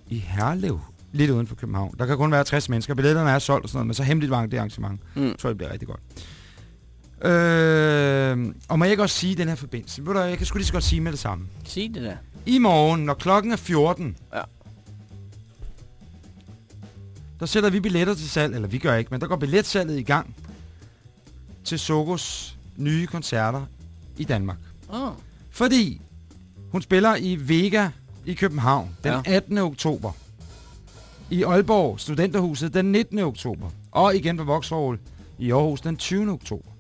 i Herlev, lidt uden for København. Der kan kun være 60 mennesker. Billetterne er solgt og sådan noget, men så hemmeligt var det arrangement. Mm. Jeg tror, det bliver rigtig godt. Øh, og må jeg ikke også sige den her forbindelse? Ved du, jeg kan sgu lige så godt sige med det samme. Sig det der. I morgen, når klokken er 14, Ja. der sætter vi billetter til salg, eller vi gør ikke, men der går billetsalget i gang til Sokos nye koncerter i Danmark. Oh. Fordi hun spiller i Vega i København den Ja. 18. oktober. I Aalborg Studenterhuset den 19. oktober. Og igen på Vauxhall i Aarhus den 20. oktober.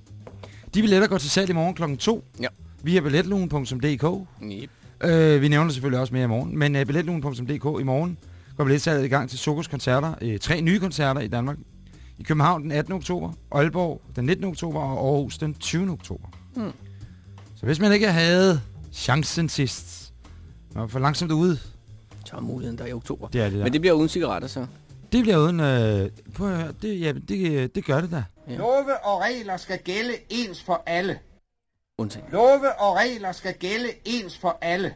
De billetter går til salg i morgen kl. 2 Ja. via billetlugen.dk. Yep. Øh, vi nævner selvfølgelig også mere i morgen, men uh, billetlugen.dk i morgen går billetsalget i gang til Sokos koncerter. Øh, tre nye koncerter i Danmark. I København den 18. oktober, Aalborg den 19. oktober og Aarhus den 20. oktober. Hmm. Så hvis man ikke havde chancen sidst, var for langsomt ude, Så er muligheden der i oktober. det er det der. Men det bliver uden cigaretter så. det bliver uden... Øh, prøv at høre, det, ja, det, det gør det da. Ja. Love og regler skal gælde ens for alle. Undtagen. Love og regler skal gælde ens for alle.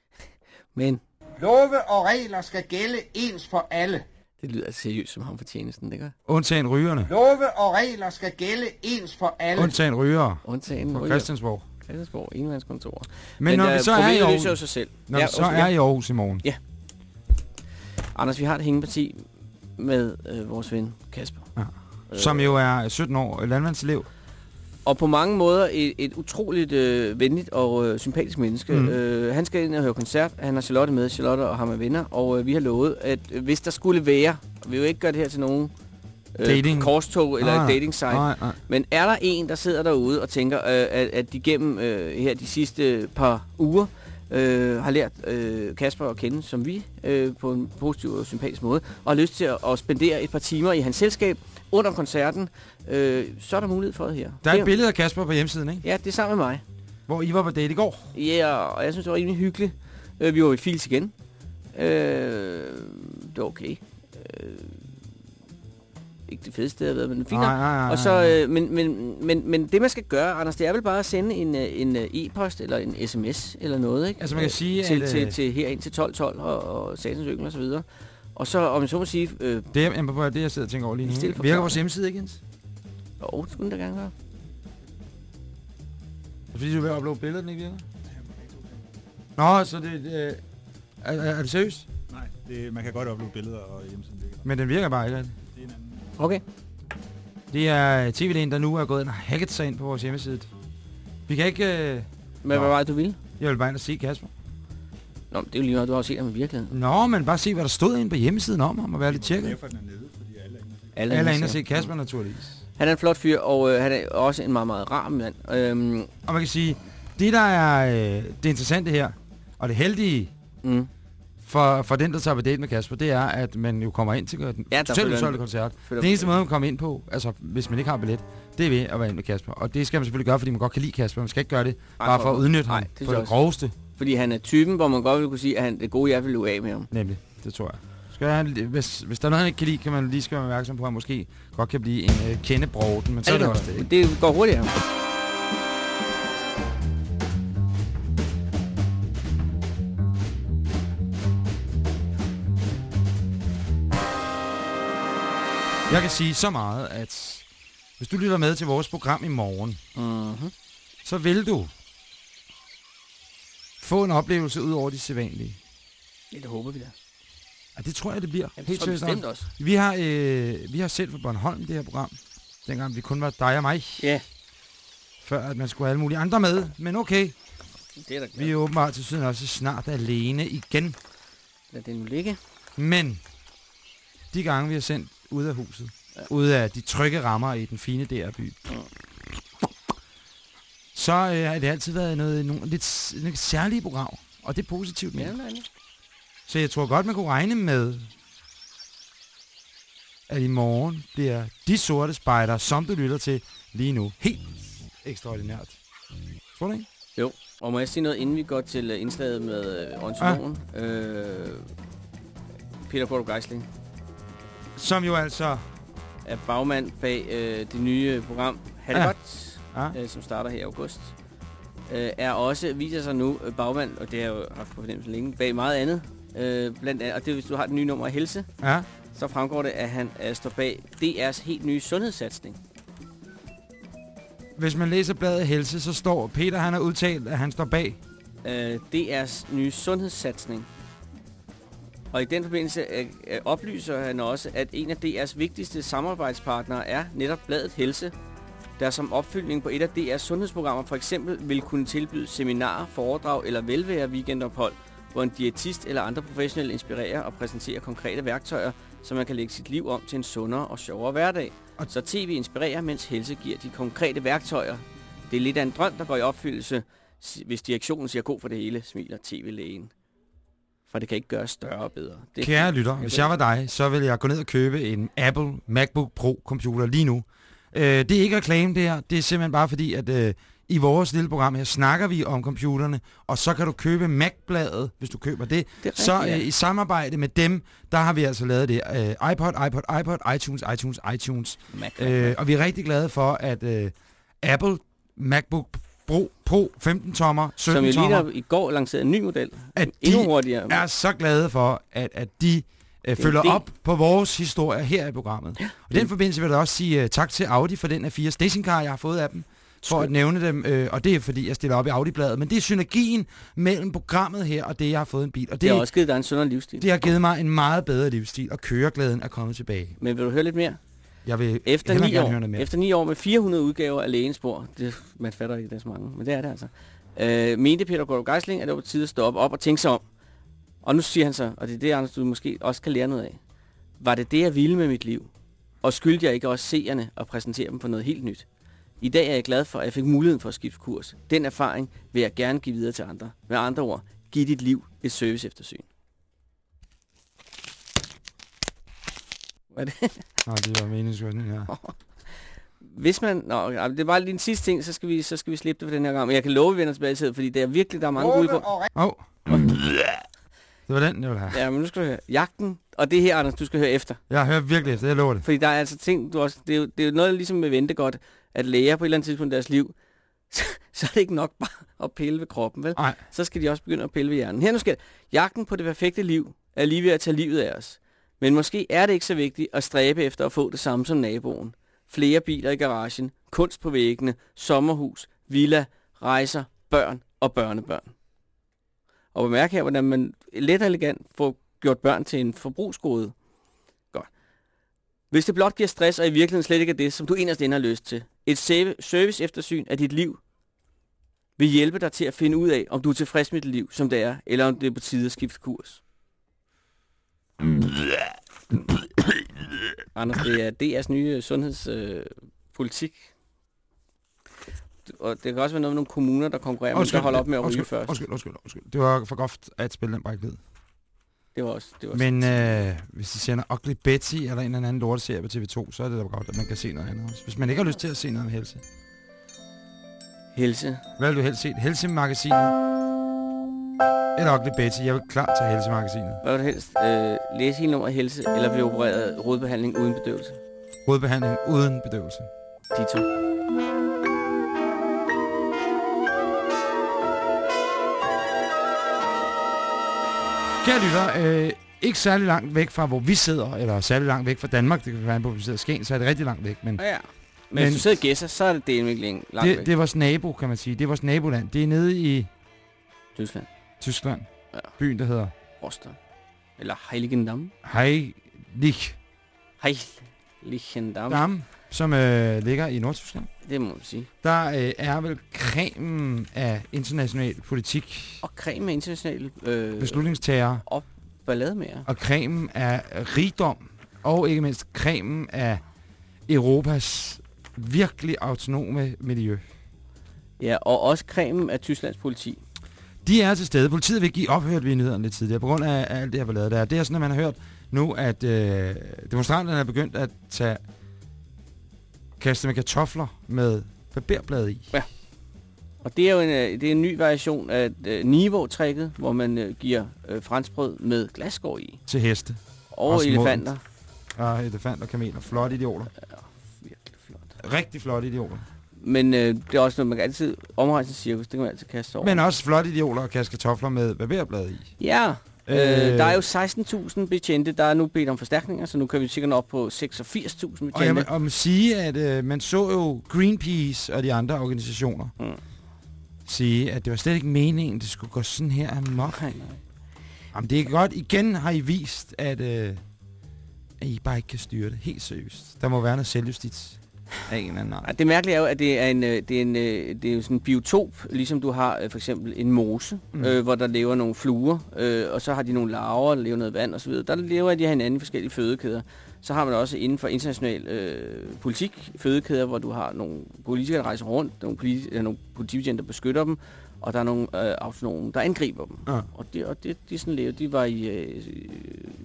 Men Love og regler skal gælde ens for alle. det lyder seriøst som ham for tjenesten, det gør. Undtagen rygerne. Love og regler skal gælde ens for alle. Undtagen rygere Undtagen på ryger. Christiansborg. Christiansborg, enmandskontor. Men, når øh, vi så er i Aarhus, jo sig selv. når Ja, vi så undskyld, er ja. i Aarhus i morgen, Anders, vi har et hængeparti med øh, vores ven Kasper. Ja. Øh, som jo er 17 år landmandselev, Og på mange måder et, et utroligt øh, venligt og øh, sympatisk menneske. Mm. Mm. Øh, han skal ind og høre koncert. Han har Charlotte med. Charlotte og ham er venner. Og øh, vi har lovet, at øh, hvis der skulle være... og Vi vil jo ikke gøre det her til nogen øh, Dating. korstog eller Nej, et dating site. Nej, nej. Men er der en, der sidder derude og tænker, øh, at, at de gennem øh, her de sidste par uger øh, har lært øh, Kasper at kende, som vi, øh, på en positiv og sympatisk måde, og har lyst til at, at spendere et par timer i hans selskab under koncerten, øh, så er der mulighed for det her. Der er et billede af Kasper på hjemmesiden, ikke? Ja, det er sammen med mig. Hvor I var på date i går. Ja, og jeg synes, det var rimelig hyggeligt. Øh, vi var i Fils igen. Øh, det var okay. Øh, ikke det fedeste, jeg ved, men fint nok. Nej, nej, nej, Og så, øh, men, men, men, men det man skal gøre, Anders, det er vel bare at sende en, øh, en øh, e-post eller en sms eller noget, ikke? Altså, man kan Øh, sige, til, at, til, øh, til herind til 12.12 og, og Satans Økken og så videre. Og så, om jeg så må sige, øh, Det, er, at- det, jeg sidder og tænker over lige nu. Virker vores hjemmeside ikke, Jens? åh, det skulle den da gerne gøre. Fordi du vil uploade billeder, den ikke virker? Nå, så det... det er, er, er det seriøst? Nej, det, man kan godt uploade billeder og hjemmesiden der. Men den virker bare ikke. Okay. Det er tv-lægen, der nu er gået ind og hacket sig ind på vores hjemmeside. Vi kan ikke... Øh, Men hvad var det, du ville? jeg vil bare ind og se Kasper. Nå, men det er jo lige noget, du har set ham i virkeligheden. Nå, men bare se, hvad der stod inde på hjemmesiden om ham, og være lidt Det er tjekket. derfor, den er nede, fordi alle er inde. Alle Alle inde og se Kasper, naturligvis. Han er en flot fyr, og øh, han er også en meget, meget rar mand. Øhm, Og man kan sige, det der er øh, det interessante her, og det heldige mm, for, for den, der tager på date med Kasper, det er, at man jo kommer ind til den Ja, totalt koncert. Det eneste måde, man kommer ind på, altså hvis man ikke har billet, det er ved at være ind med Kasper. Og det skal man selvfølgelig gøre, fordi man godt kan lide Kasper. Man skal ikke gøre det bare for at udnytte Nej, ham det på det også. groveste. Fordi han er typen, hvor man godt ville kunne sige, at han, det gode, jeg vil af med ham. Nemlig, det tror jeg. Skal han, hvis, hvis der er noget, han ikke kan lide, kan man lige skal være opmærksom på, at han måske godt kan blive en øh, kendebroden, men så er det også det. ikke? Det går hurtigere. Jeg kan sige så meget, at hvis du lytter med til vores program i morgen, Mm-hmm. så vil du få en oplevelse ud over de sædvanlige. Ja, det håber vi da. Ja, det tror jeg, det bliver. Ja, det Helt tror bestemt også. Vi har, øh, vi har selv for Bornholm det her program, dengang vi kun var dig og mig, Ja, før at man skulle have alle mulige andre med. Men okay, det er da vi er åbenbart til siden også snart alene igen. Lad det nu ligge. Men de gange vi har sendt ud af huset, Ja. ja. ud af de trygge rammer i den fine DR-by, Ja. så øh, har det altid været noget, nogle lidt, lidt særlige program. Og det er positivt. Ja. Så jeg tror godt, man kunne regne med, at i morgen bliver de sorte spejder, som du lytter til lige nu, helt ekstraordinært. Tror du ikke? Jo, og må jeg sige noget, inden vi går til uh, indslaget med uh, ornitologen? Ja. Øh, Peter Porto Geisling Som jo altså... er bagmand bag øh, det nye program Ha' det Ja. Ja, øh, som starter her i august. Øh, er også, viser sig nu, øh, bagmand, og det har jeg jo haft på fornemmelse længe, bag meget andet. Øh, blandt andet, og det er, hvis du har det nye nummer af Helse, ja. så fremgår det, at han øh, står bag DR's helt nye sundhedssatsning. Hvis man læser bladet Helse, så står Peter, han har udtalt, at han står bag. øh, DR's nye sundhedssatsning. Og i den forbindelse øh, øh, oplyser han også, at en af DR's vigtigste samarbejdspartnere er netop bladet Helse, der som opfyldning på et af DR's sundhedsprogrammer for eksempel vil kunne tilbyde seminarer, foredrag eller velvære weekendophold, hvor en diætist eller andre professionelle inspirerer og præsenterer konkrete værktøjer, så man kan lægge sit liv om til en sundere og sjovere hverdag. Og- Så tv inspirerer, mens helse giver de konkrete værktøjer. Det er lidt af en drøm, der går i opfyldelse, hvis direktionen siger god for det hele, smiler tv-lægen. For det kan ikke gøres større og bedre. Det Kære lytter, hvis jeg var dig, så ville jeg gå ned og købe en Apple MacBook Pro computer lige nu. Øh, det er ikke reklame det her, det er simpelthen bare fordi, at øh, i vores lille program her snakker vi om computerne, og så kan du købe Mac-bladet, hvis du køber det. det er Så rigtigt, øh, ja. i samarbejde med dem, der har vi altså lavet det. Øh, iPod, iPod, iPod, iTunes, iTunes, iTunes. Mac, Øh, og vi er rigtig glade for, at øh, Apple MacBook Pro, Pro 15 tommer, 17 som jo lige der i går lancerede en ny model. at Endnu de hurtigere. er så glade for, at, at de øh, følger del. op på vores historie her i programmet. Ja, og i den forbindelse vil jeg da også sige uh, tak til Audi for den af fire stationcar, jeg har fået af dem, for at nævne dem. Øh, og det er fordi, jeg stiller op i Audi-bladet. Men det er synergien mellem programmet her og det, jeg har fået en bil. Og Det det, har også givet dig en sundere livsstil. det har givet mig en meget bedre livsstil, og køreglæden er kommet tilbage. Men vil du høre lidt mere? Jeg vil Efter hellere ni, gerne år, høre noget mere. efter ni år med 400 udgaver af lægens det, man fatter ikke, det er så mange, men det er det altså, øh, mente Peter Gordo Geisling, at det var på tide at stå op, op og tænke sig om. Og nu siger han så, og det er det, Anders, du måske også kan lære noget af. Var det det, jeg ville med mit liv? Og skyldte jeg ikke også seerne og præsentere dem for noget helt nyt? I dag er jeg glad for, at jeg fik muligheden for at skifte kurs. Den erfaring vil jeg gerne give videre til andre. Med andre ord, giv dit liv et service eftersyn. Hvad er det? Nå, det var meningsløst her. Hvis man... Nå, det er bare lige en sidste ting, så skal vi, så skal vi slippe det for den her gang. Men jeg kan love, at vi vender tilbage til fordi det er virkelig, der er mange gode på. Åh. Oh. Det var den, jeg ville have. Ja, men nu skal du høre. Jagten, og det her, Anders, du skal høre efter. Jeg hører virkelig efter, jeg lover det. Fordi der er altså ting, du også... Det er jo, det er jo noget ligesom med ventegodt, at læger på et eller andet tidspunkt i deres liv, så, så er det ikke nok bare at pille ved kroppen, vel? Nej, Så skal de også begynde at pille ved hjernen. Her nu skal Jagten på det perfekte liv er lige ved at tage livet af os. Men måske er det ikke så vigtigt at stræbe efter at få det samme som naboen. Flere biler i garagen, kunst på væggene, sommerhus, villa, rejser, børn og børnebørn. Og bemærk her, hvordan man let og elegant får gjort børn til en forbrugsgode. Godt. Hvis det blot giver stress, og i virkeligheden slet ikke er det, som du inderst inde har lyst til. Et service eftersyn af dit liv vil hjælpe dig til at finde ud af, om du er tilfreds med dit liv, som det er, eller om det er på tide at skifte kurs. Anders, det er DR's nye sundhedspolitik. Øh, og det kan også være noget med nogle kommuner, der konkurrerer, men der holder op med at ryge først. Undskyld, undskyld, undskyld. Det var for groft at spille den bræk Det var også... Det var Men øh, hvis de sender Ugly Betty eller en eller anden lorteserie på TV2, så er det da godt, at man kan se noget andet også. Hvis man ikke har lyst til at se noget om helse. Helse. Hvad vil du helst se? Helse-magasinet? Eller Ugly Betty? Jeg vil klart til Helse-magasinet. Hvad vil du helst? Øh, læse hele nummeret helse, eller blive opereret rådbehandling uden bedøvelse? Rådbehandling uden bedøvelse. De to. Kære lytter, øh, ikke særlig langt væk fra, hvor vi sidder, eller særlig langt væk fra Danmark, det kan være på, hvor vi sidder i Skagen, så er det rigtig langt væk. Men Ja, ja. Men, Men- hvis du sidder og gæsser, så er det delen ikke langt væk. det, det er vores nabo, kan man sige. Det er vores naboland. Det er nede i Tyskland. Tyskland. Ja. Byen, der hedder Rostock. Eller Heiligendamm. Heilig Heiligendamm. Dam, som øh, ligger i Nordtyskland. Det må man sige. Der øh, er vel cremen af international politik, Og creme med international øh, beslutningstager, ballade med jer. og cremen af rigdom, og ikke mindst cremen af Europas virkelig autonome miljø. Ja, og også cremen af Tysklands politi. De er til stede. Politiet vil give ophørt vi nyhederne lidt tidligere, på grund af, af alt det her ballade der. Det er sådan, at man har hørt nu, at øh, demonstranterne er begyndt at tage kaste med kartofler med barberblad i. Og det er jo en, øh, det er en ny variation af øh, Niveau-trækket, hvor man øh, giver øh, franskbrød med glasskår i. til heste. Og Også elefanter. Og elefanter og kameler. Flotte idioter. Virkelig flot. Rigtig flotte idioter. Men øh, det er også noget, man kan altid omrejse cirkus. Det kan man altid kaste over. Men også flotte idioter og kaste kartofler med barberblad i. Ja, øh, Øh. der er jo 16.000 betjente. Der er nu bedt om forstærkninger, så nu kan vi sikkert op på 86.000 Og jeg betjente. må, og må sige, at øh, man så jo Greenpeace og de andre organisationer Mm. sige, at det var slet ikke meningen, det skulle gå sådan her amok. Nej, nej. Jamen det er godt. Igen har I vist, at, øh, at I bare ikke kan styre det. Helt seriøst. Der må være noget selvjustits af en eller anden art. Det mærkelige er jo, at det er en, øh, det er en, øh, det er jo sådan en biotop, ligesom du har øh, for eksempel en mose, Mm. øh, hvor der lever nogle fluer, øh, og så har de nogle larver, der lever noget vand osv. Der lever de her hinanden i forskellige fødekæder. Så har man også inden for international øh, politik fødekæder, hvor du har nogle politikere, der rejser rundt, nogle, politi- eller nogle politibetjente, der beskytter dem, og der er nogle øh, autonome, der angriber dem. Ja. Og det, og det, de er sådan lever. De var i øh,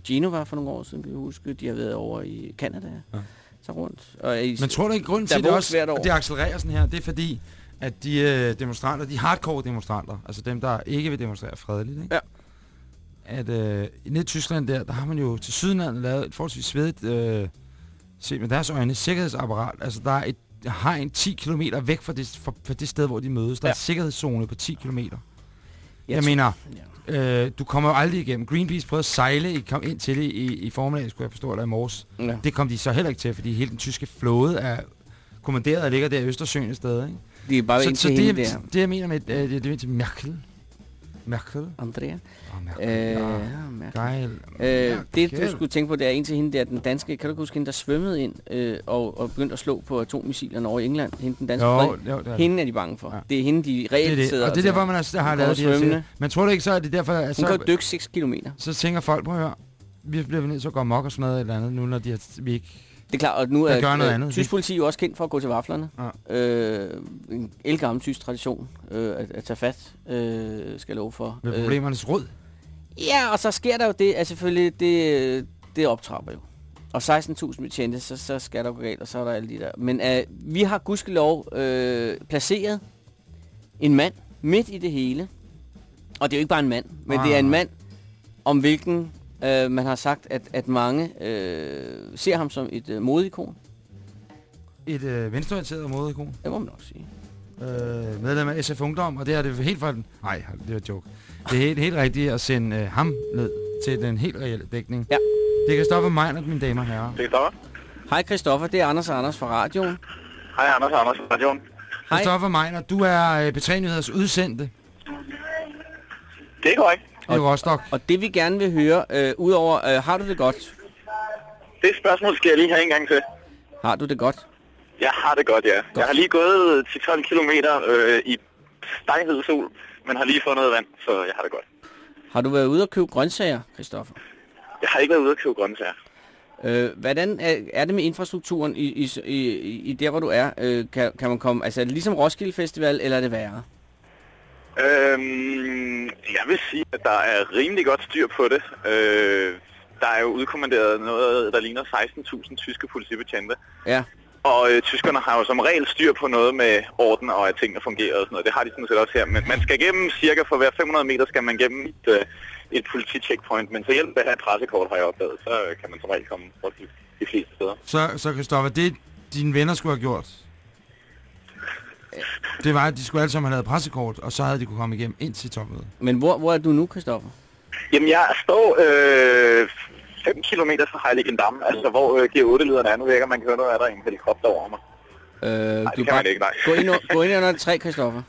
Genova for nogle år siden, kan jeg huske. De har været over i Canada. Ja. Så rundt. Og i, Men tror du ikke, grunden til, det også at det accelererer sådan her, det er fordi, at de øh, demonstranter, de hardcore demonstranter, altså dem, der ikke vil demonstrere fredeligt, ikke? Ja. at øh, nede i Tyskland der, der har man jo til sydenlandet lavet et forholdsvis svedigt, øh, set med deres øjne, sikkerhedsapparat. Altså der er et hegn 10 km væk fra det, fra, fra det sted, hvor de mødes. Der er Ja. en sikkerhedszone på 10 km. Jeg, jeg mener, Ja. øh, du kommer jo aldrig igennem. Greenpeace prøvede at sejle, I kom ind til det i, i formiddag, skulle jeg forstå, eller i morges. Ja. Det kom de så heller ikke til, fordi hele den tyske flåde er kommanderet og ligger der i Østersøen et sted, ikke? Det er bare så, en så det, er- der. det, jeg mener med, øh, det, det er til Merkel. Merkel? Andrea. Oh, Merkel. Øh, ja. mærkeligt. Geil. Øh, det du Merkel. skulle tænke på, det er en til hende der, den danske, kan du huske hende, der svømmede ind øh, og, og begyndte at slå på atommissilerne over i England? Hende, den danske Jo, fred. jo, det er det. Hende er de bange for. Ja. Det er hende, de Det reelt er det. sidder Og det er derfor, man har, har lavet de kommer her. Men tror du ikke så, at det er derfor, at Hun kan jo så, dykke 6 kilometer. så tænker folk, prøv at høre, vi bliver nødt til at gå amok og smadre et eller andet, nu når de har, vi ikke... Det er klart, og nu er noget øh, andet. tysk politi jo også kendt for at gå til vaflerne. Ja. Øh, en elgammel tysk tradition øh, at, at tage fat, øh, skal jeg love for. Ved Øh, problemernes rod. Ja, og så sker der jo det, at selvfølgelig, det, det optrapper jo. Og 16.000 betjente, så, så skal der gå galt, og så er der alle de der. Men øh, vi har gudskelov øh, placeret en mand midt i det hele. Og det er jo ikke bare en mand, men Nej, det er en mand, om hvilken øh, man har sagt, at, at mange øh, ser ham som et øh, modeikon. Et øh, venstreorienteret modekon. Det må man nok sige. øh, medlem af SF Ungdom, og det er det helt fra den... Nej, det var et joke. Det er helt, helt rigtigt at sende øh, ham ned til den helt reelle dækning. Ja. Det kan stoppe mig, mine damer og herrer. Det er Stoffer. Hej Christoffer, det er Anders og Anders fra radioen. Hej Anders, Anders fra radioen. Hej. Christoffer Meiner, du er øh, P3 Nyheders udsendte Det er korrekt. I Rostock. Og det vi gerne vil høre, øh, udover, øh, har du det godt? Det spørgsmål skal jeg lige have en gang til. Har du det godt? Jeg har det godt, ja. Jeg har lige gået 10-12 km øh, i stejhed sol, men har lige fundet vand, så jeg har det godt. Har du været ude og købe grøntsager, Christoffer? Jeg har ikke været ude at købe grøntsager. Øh, hvordan er, er det med infrastrukturen i, i, i, i der, hvor du er? Øh, kan, kan man komme, altså er det ligesom Roskilde Festival, eller er det værre? Øhm, jeg vil sige, at der er rimelig godt styr på det. Øh, der er jo udkommanderet noget, der ligner 16.000 tyske politibetjente. Ja. Og øh, tyskerne har jo som regel styr på noget med orden og at tingene fungerer og sådan noget. Det har de sådan set også her. Men man skal gennem cirka for hver 500 meter skal man gennem et, øh, et politicheckpoint. Men så hjælp at have et pressekort, har jeg opdaget, så øh, kan man som regel komme rundt de, de fleste steder. Så, så Christoffer, det dine venner skulle have gjort, det var, at de skulle alle sammen have lavet pressekort, og så havde de kunne komme igennem ind til topmødet. Men hvor, hvor er du nu, Christoffer? Jamen, jeg står øh, 5 km fra Heiligen Dam, altså hvor øh, G8-lederen er. Nu vækker man kan høre, der er der en helikopter over mig. Øh, Nej, kan man ikke, nej. Gå ind, gå ind under et træ, Christoffer.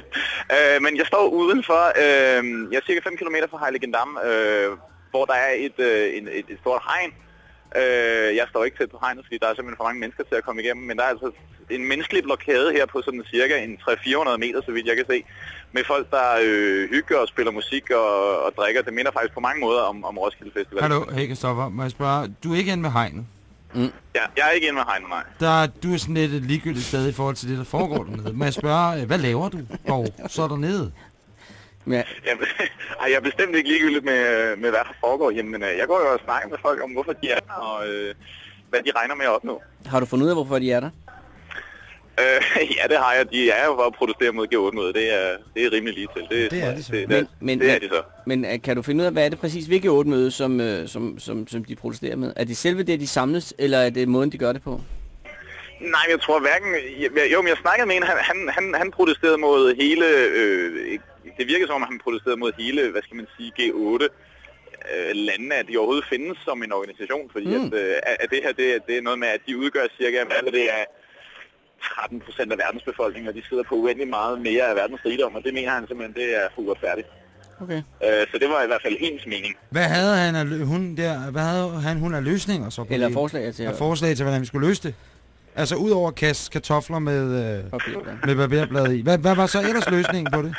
øh, men jeg står udenfor, øh, jeg er cirka 5 km fra Heiligen Dam, øh, hvor der er et, øh, en, et, et stort hegn. Øh, jeg står ikke tæt på hegnet, fordi der er simpelthen for mange mennesker til at komme igennem, men der er altså en menneskelig blokade her på sådan cirka en 300-400 meter, så vidt jeg kan se, med folk, der øh, hygger og spiller musik og, og drikker. Det minder faktisk på mange måder om, om Roskilde Festival. Hallo, hey Christoffer, må jeg spørge, du er ikke inde med hegnet. Ja, jeg er ikke inde med hegnet, nej. Der, du er sådan lidt et ligegyldigt sted i forhold til det, der foregår dernede. Må jeg spørge, øh, hvad laver du dog så dernede? Ja, Jeg, ej, jeg er bestemt ikke ligegyldigt med, med hvad der foregår. Jamen, øh, jeg går jo og snakker med folk om, hvorfor de er der, og øh, hvad de regner med at opnå. har du fundet ud af, hvorfor de er der? Øh, ja, det har jeg. De er jo for at protestere mod G8-mødet. Det er, det er rimelig lige til. Det, Det er det så. Det, Men- det, men- det er de så. Men øh, kan du finde ud af, hvad er det præcis, hvilke otte møde, som, øh, som, som, som de protesterer med? Er det selve det, de samles, eller er det måden, de gør det på? Nej, men jeg tror hverken... jeg- Jo, men jeg snakkede med en, han, han, han, han protesterede mod hele... Øh, det virker som om, han protesterede mod hele, hvad skal man sige, G8 øh, landene, at de overhovedet findes som en organisation, fordi Mm. mm. at, øh, at det her, det, det er noget med, at de udgør cirka, hvad det er, 13 procent af verdens befolkning, og de sidder på uendelig meget mere af verdens rigdom, og det mener han simpelthen, det er uretfærdigt. Okay. Øh, så det var i hvert fald ens mening. Hvad havde han hun der, hvad havde han hun af løsninger så på Eller det? forslag til af at... forslag til, hvordan vi skulle løse det? Altså udover at kaste kartofler med, øh, med barberblad i. Hvad, hvad var så ellers løsningen på det?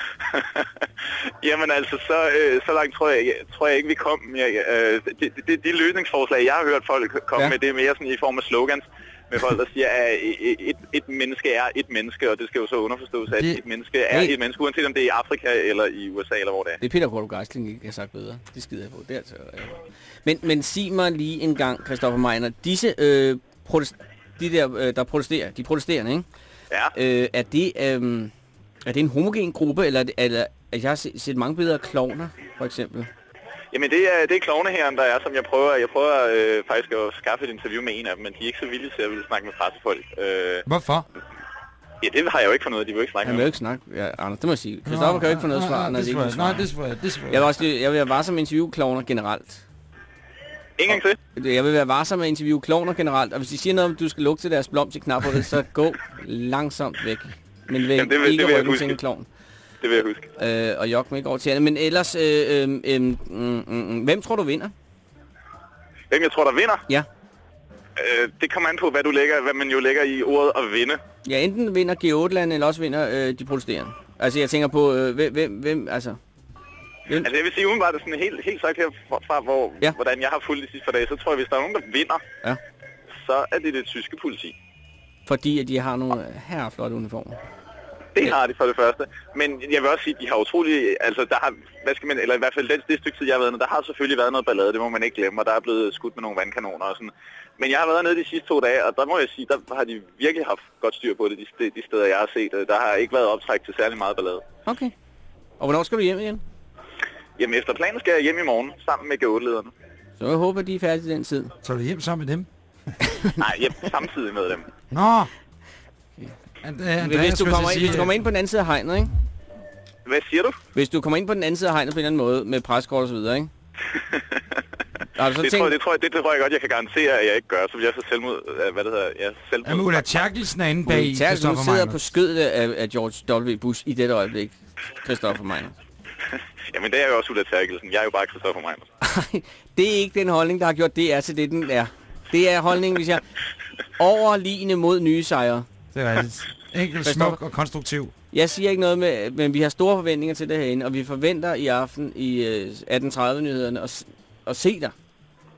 Jamen altså, så, øh, så langt tror jeg, jeg, tror jeg ikke, vi kom. Jeg, øh, de, de, de løsningsforslag, jeg har hørt folk komme Ja. ja. med, det er mere sådan i form af slogans. Med folk, der siger, at et, et menneske er et menneske, og det skal jo så underforstås, at Det- et menneske er Hey. et menneske, uanset om det er i Afrika eller i USA eller hvor det er. Det er Peter Korto Geisling ikke har sagt bedre. Det skider jeg på. Det er altså, ja. men, men sig mig lige en gang, Christoffer Meiner. Disse, øh, protest, de der, øh, der protesterer, de protesterende, ikke? Ja. Øh, er, det, øh, er det en homogen gruppe, eller, er eller at jeg har set, set mange billeder af klovner, for eksempel? Jamen det er, det er klovneherren, der er, som jeg prøver. Jeg prøver øh, faktisk at skaffe et interview med en af dem, men de er ikke så villige til at ville snakke med pressefolk. Øh, Hvorfor? ja, det har jeg jo ikke fundet ud af. De vil jo ikke snakke Han vil ikke snakke, ja, Anders, det må jeg sige. Christoffer kan jo ikke få noget svar, når det ikke vil Nej, svare. det er er selvfølgelig. Jeg vil også jeg vil være varsom med at interviewe klovner generelt. En gang til. Jeg vil være varsom med at interviewe klovner generelt, og hvis de siger noget om, at du skal lugte til deres blomst i knapper, så gå langsomt væk. Men væk, Jamen, det vil- ikke det vil jeg ryggen til en klovn. Det vil jeg huske. Øh, og jog mig ikke over til andet. Men ellers, øh, øh, øh, mm, mm, hvem tror du vinder? Hvem jeg tror, der vinder? Ja. Øh, det kommer an på, hvad du lægger, hvad man jo lægger i ordet at vinde. Ja, enten vinder G8-landet, eller også vinder øh, de protesterende. Altså, jeg tænker på, øh, hvem, hvem, altså... Altså jeg vil sige umiddelbart, at sådan helt, helt sagt herfra, hvor, Ja. hvordan jeg har fulgt de sidste par dage, så tror jeg, hvis der er nogen, der vinder, Ja. så er det det tyske politi. Fordi at de har nogle her flotte uniformer. Det Ja. har de for det første. Men jeg vil også sige, at de har utrolig... Altså, der har, hvad skal man, eller i hvert fald det, det stykke tid, jeg har været der har selvfølgelig været noget ballade, det må man ikke glemme, og der er blevet skudt med nogle vandkanoner og sådan. Men jeg har været nede de sidste to dage, og der må jeg sige, der har de virkelig haft godt styr på det, de, de steder, jeg har set. Der har ikke været optræk til særlig meget ballade. Okay. Og hvornår skal du hjem igen? Jamen, efter planen skal jeg hjem i morgen, sammen med G8-lederne. Så jeg håber, de er færdige til den tid. Så er du hjem sammen med dem? Nej, hjem samtidig med dem. Nå! Uh, Men hvis du, kommer ind, hvis du kommer ind på den anden side af hegnet, ikke? Hvad siger du? Hvis du kommer ind på den anden side af hegnet på en eller anden måde, med preskort og så videre, ikke? Har du så det, tænkt, tror jeg, det, tror jeg, det, det tror jeg godt, jeg kan garantere, at jeg ikke gør. Så vil jeg så selvmod... øh, Hvad det hedder? Ja, selvmod... Amula Tjerkelsen er inde bag du Christoffer sidder på skødet af, af George W. Bush i dette øjeblik, Christoffer Meiner. Jamen, det er jo også Ulla Terkelsen. Jeg er jo bare Christoffer Meiner. Ej, det er ikke den holdning, der har gjort det er til det, den er. Det er holdningen, hvis jeg overligne mod nye sejre. Det er rigtigt. Enkelt, smuk og konstruktiv. Jeg siger ikke noget med, men vi har store forventninger til det herinde, og vi forventer i aften i øh, 1830-nyhederne at, s- at se dig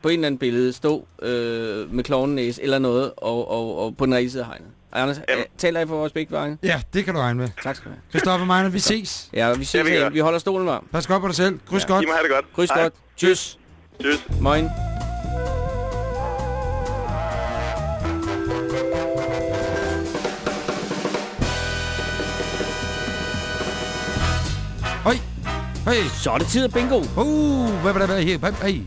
på en eller anden billede stå øh, med klovnenæse eller noget, og, og, og på den rigtige side af hegnet. Anders, Jamen. øh, taler I for vores begge vegne? Ja, det kan du regne med. Tak skal du have. Christoffer Meiner, vi ses. Ja, vi ses Ja, vi herinde. Vi holder stolen varm. Pas godt på dig selv. Kryds Ja. godt. I må have det godt. Kryds Hej. godt. Tjus. Tjus. Moin. Høj. Høj. Så er det tid af bingo. Uh, hvad var der her? Hvad- Hey.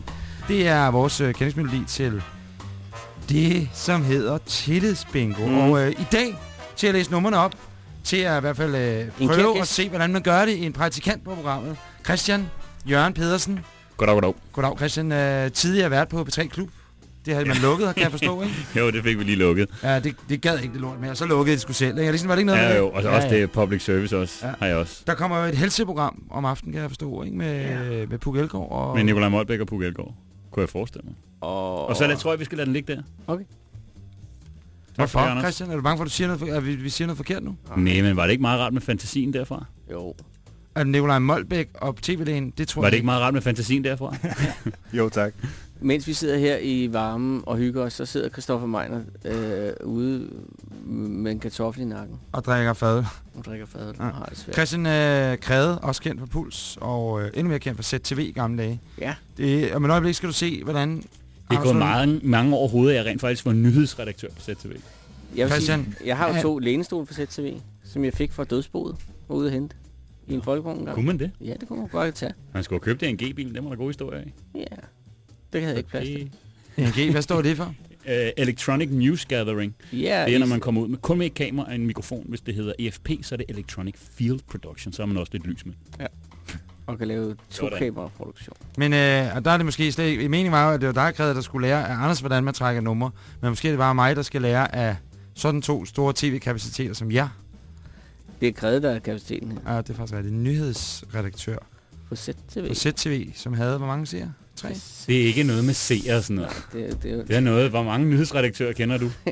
Det er vores øh, kendingsmelodi til det, som hedder tillidsbingo. Mm. Og øh, i dag til at læse numrene op, til at i hvert fald øh, prøve at se, hvordan man gør det. En praktikant på programmet. Christian Jørgen Pedersen. Goddag, goddag. Goddag Christian. Øh, tidligere vært på P3 Klub. Det havde man lukket, kan jeg forstå, ikke? Jo, det fik vi lige lukket. Ja, det, det gad ikke det lort mere. Så lukkede det sgu selv. Ikke? Ligesom, var det ikke noget Ja, det? jo, og så også det er public service også, Ja. ja. har jeg også. Der kommer jo et helseprogram om aftenen, kan jeg forstå, ikke? Med, ja. med Puk Elgård og... Med Nikolaj Molbæk og Puk Elgård, kunne jeg forestille mig. Og, Og så jeg tror jeg, vi skal lade den ligge der. Okay. Hvorfor, Anders. Christian? Er du bange for, at, du siger noget, for, at vi, vi siger noget forkert nu? Nej, men var det ikke meget rart med fantasien derfra? Jo. At Nikolaj Molbæk og tv-lægen, det tror Var jeg det ikke meget rart med fantasien derfra? Jo, tak. Mens vi sidder her i varmen og hygger os, så sidder Christoffer Meiner øh, ude med en kartoffel i nakken Og drikker fad. og drikker fadøl Ja. har det svært. Christian øh, Krede, også kendt for Puls, og øh, endnu mere kendt for ZTV i gamle dage. Ja. Det, om et øjeblik skal du se, hvordan... Det er gået mange, mange år hovedet, at jeg rent faktisk var nyhedsredaktør på ZTV. Jeg, Christian, sige, jeg har jo to lænestol for ZTV, som jeg fik fra dødsboet og ude at hente i en folkevogn. Kunne man det? Ja, det kunne man godt tage. Man skulle have købt det en G-bil, det var der god historie af. Ja, det havde jeg ikke plads til. NG, hvad står det for? Uh, electronic News Gathering. Ja, Det er, når man kommer ud med kun med et kamera og en mikrofon. Hvis det hedder EFP, så er det Electronic Field Production. Så har man også lidt lys med. Og kan lave to kamera-produktion. Men øh, og der er det måske slet ikke... Meningen var jo, at det var dig, Krede, der skulle lære af Anders, hvordan man trækker numre. Men måske er det bare mig, der skal lære af sådan to store tv-kapaciteter som jer. Det er krævet, der er kapaciteten her Ja, det er faktisk rigtigt. Nyhedsredaktør på ZTV. på ZTV, som havde, hvor mange siger? Tre? Det er ikke noget med seere og sådan noget. Det, det, er jo- Det er noget, hvor mange nyhedsredaktører kender du?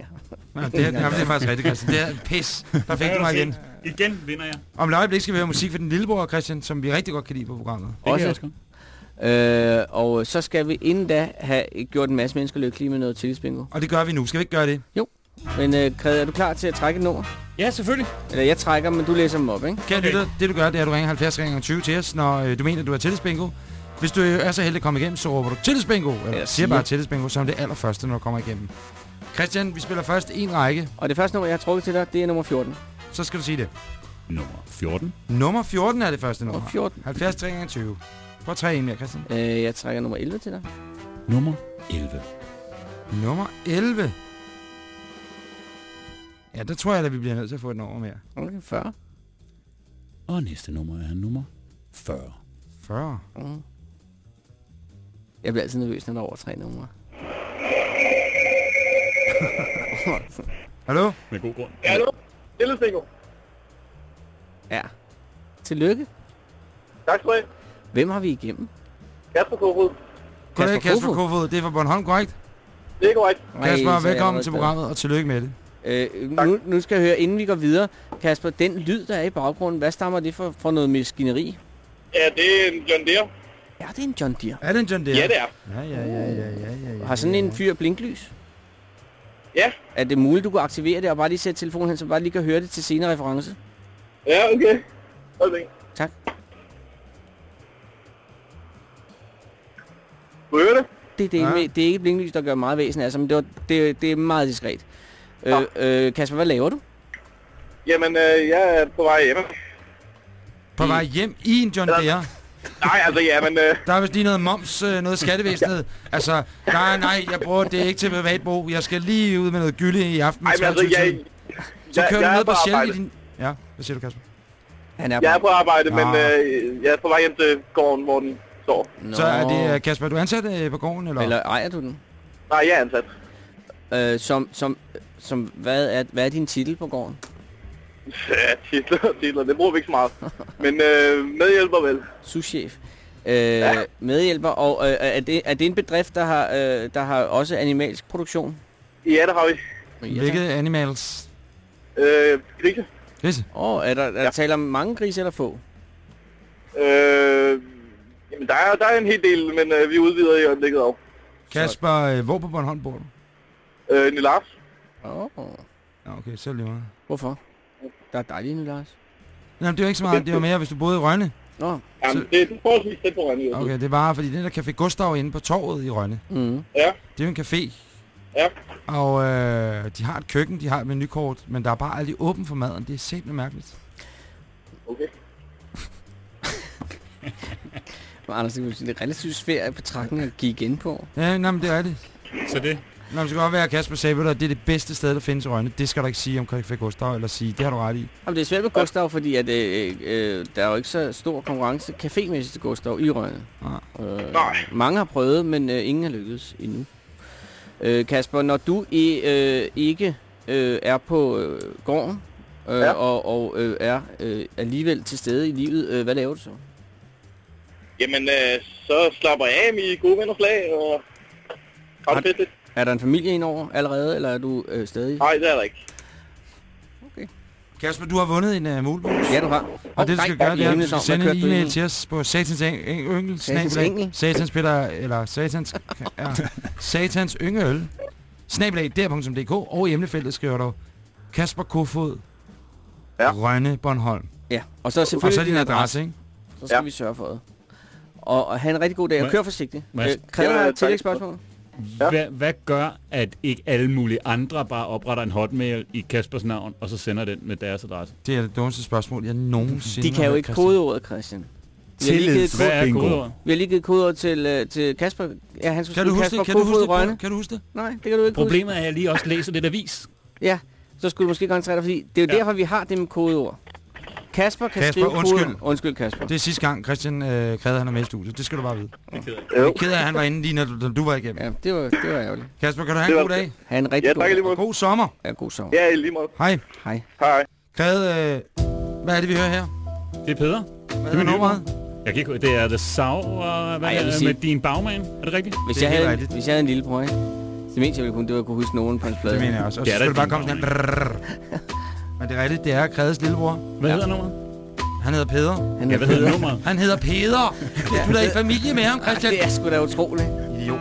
Ja, det, er, jamen, det er faktisk rigtigt, Christian. Det er pis. Der fik du mig igen. Igen vinder jeg. Om et øjeblik skal vi høre musik for din lillebror, Christian, som vi rigtig godt kan lide på programmet. Det kan Også- også. Øh, og så skal vi inden da have gjort en masse mennesker lykkelige med noget tillidsbingo. Og det gør vi nu. Skal vi ikke gøre det? Men øh, Kred, er du klar til at trække et nummer? Ja, selvfølgelig. Eller jeg trækker, men du læser dem op, ikke? Kære okay. lytter, det du gør, det er, at du ringer 70 gange 20 til os, når øh, du mener, at du er tillidsbingo. Hvis du er så heldig at komme igennem, så råber du tillidsbingo. Eller Eller siger siger. bare tillidsbingo, som det allerførste, når du kommer igennem. Christian, vi spiller først en række. Og det første nummer, jeg har trukket til dig, det er nummer 14. Så skal du sige det. Nummer 14. Nummer 14 er det første nummer. Nummer 14. 70 gange 20. Prøv at trække en mere, Christian. Øh, jeg trækker nummer 11 til dig. Nummer 11. Nummer 11. Ja, der tror jeg, at vi bliver nødt til at få et nummer mere. Okay, 40. Og næste nummer er nummer 40. 40. Mm. Jeg bliver altid nervøs, når der er over tre numre. Hallo? Med god grund. Hallo? Tillidsbingo. Ja. Tillykke. Tak skal du have. Hvem har vi igennem? Kasper Kofod. Goddag, Kasper Kasper Kofod. Kofod. Det er fra Bornholm, korrekt? Det er korrekt. Kasper, er velkommen til programmet, og tillykke med det. Øh, nu, nu skal jeg høre, inden vi går videre, Kasper, den lyd, der er i baggrunden, hvad stammer det for, for noget maskineri? Ja, det er en John Deere. Ja, det er en John Deere. Er det en John Deere? Ja, det er. Ja, ja, ja, ja, ja, ja, ja. Har sådan en fyr blinklys? Ja. Er det muligt, du kan aktivere det og bare lige sætte telefonen hen, så bare lige kan høre det til senere reference? Ja, okay. Okay. Tak. Du hører det? Det, det, er, Ja. ikke, det er ikke et blinklys, der gør meget væsen af sig, men det, var, det, det er meget diskret. Øh, øh, Kasper, hvad laver du? Jamen, øh, jeg er på vej hjem. På vej hjem i en John Deere. Nej, altså, ja, men... Øh, Der er vist lige noget moms, øh, noget skattevæsenet. Altså, nej, nej, jeg bruger det er ikke til privatbrug. Jeg skal lige ud med noget gylde i aften. ej, men altså, jeg... Så jeg, kører jeg du ned på på Shell i arbejde. din... Ja, hvad siger du, Kasper? Han er Jeg er på arbejde, men Ah. øh, jeg er på vej hjem til gården, hvor den står. Nå. Så er det, øh, Kasper, er du ansat øh, på gården, eller? Eller ejer du den? Nej, jeg er ansat. Øh, som, som, som, hvad, er, hvad er din titel på gården? Ja, titler, titler, det bruger vi ikke så meget. Men øh, medhjælper vel. Souschef. Øh, ja. Medhjælper, og øh, er, det, er det en bedrift, der har, øh, der har også animalsk produktion? Ja, det har vi. Ja, Hvilket animals? Øh, grise. Grise. Åh, oh, er der, er der Ja. tale om mange grise eller få? Øh, jamen, der er, der er en hel del, men øh, vi udvider i øjeblikket også. Kasper, øh, hvor på Bornholm bor du? Øh, Nilars. Åh, oh, Ja, okay, så lige meget. hvorfor? Der er dejligt nu, Lars. Jamen, det er jo ikke så meget. Det var mere, hvis du boede i Rønne. Nå, Jamen, det er forholdsvis tæt på Rønne. Okay, det er bare, fordi den der Café Gustav inde på torvet i Rønne, mm. Ja, det er jo en café. Ja. Og øh, de har et køkken, de har et menukort, men der er bare aldrig åben for maden. Det er simpelthen mærkeligt. okay. Anders, det er er relativt svært betragtning at give igen på. Ja, nej, men det er det. Så det, Nå, det skal godt være, at Kasper sagde, at det er det bedste sted, der findes i Rønne. Det skal du ikke sige om Café Gustav, eller sige, det har du ret i. Jamen, det er svært med Gustav, fordi at, øh, øh, der er jo ikke så stor konkurrence cafémæssigt til Gustav i Rønne. Nej. Øh, Nej. mange har prøvet, men øh, ingen har lykkedes endnu. Øh, Kasper, når du i, øh, ikke øh, er på øh, gården, øh, Ja. og, og øh, er øh, alligevel til stede i livet, øh, hvad laver du så? Jamen, øh, så slapper jeg af med gode venners lag, og har det fedt lidt. Er der en familie indover allerede, eller er du øh, stadig? Nej, det er der ikke. Kasper, du har vundet en uh, mulebus. Ja, du har. Og det, du skal gøre, det er, at du skal sende en e-mail til os på satans yngel, Satans engel? satans Peter, eller satans, ja, satans yngel, snabelag, der.dk, og i emnefeltet skriver du Kasper Kofod, Ja. Rønne, Bornholm. Ja, og så Og selvfølgelig så er din adresse, ikke? Så skal Ja. vi sørge for det. Og, og have en rigtig god dag, og kør forsigtigt. Øh, Kræver Ja, jeg et tillægsspørgsmål? Ja. hvad, hvad gør, at ikke alle mulige andre bare opretter en hotmail i Kaspers navn, og så sender den med deres adresse? Det er det dummeste spørgsmål, jeg nogensinde De kan jo ikke Christian. kodeordet, Christian. Vi har lige givet, Tillids. Hvad er kodeord? vi har lige givet kodeord til, øh, til Kasper. Ja, han skulle Kan du huske Kasper det? Kan du huske Rønne. det? Kan du huske det? Nej, det kan du ikke huske. Problemet er, at jeg lige også læser lidt avis. Ja, så skulle du måske koncentrere dig, fordi det er jo Ja. derfor, vi har det med kodeord. Kasper kan Kasper, skrive undskyld. kodeord. Undskyld, Kasper. Det er sidste gang, Christian øh, krævede, at han er med i studiet. Det skal du bare vide. Det keder jeg. Jeg er Jo. ked af, at han var inde lige, når du, når du var igennem. Ja, det var, det var ærgerligt. Kasper, kan du have en god dag? Ha' en rigtig Ja, god dag. God sommer. Ja, god sommer. Ja, i lige måde. Hej. Hej. Hej. Krævede, øh, hvad er det, vi hører her? Det er Peder. Hvad Det er er nummeret? Jeg kan ikke, det er The Sauer, hvad Ej, jeg er, sige- med din bagmand. Er det rigtigt? Hvis Det jeg, helt havde, rigtigt. hvis jeg havde en lillebror, ikke? Det mindste, jeg ville kunne, det var at kunne huske nogen på hans plade. Det mener jeg også. Og Det så er skal det bare komme sådan. Men det er rigtigt, det er Krædes lillebror. Hvad Ja. hedder nummeret? Han hedder Peder. Han Ja, er hvad hedder Peder. nummeret? Han hedder Peder. Du er da i familie med ham, Ej, Christian. det er sgu da utroligt. Idiot.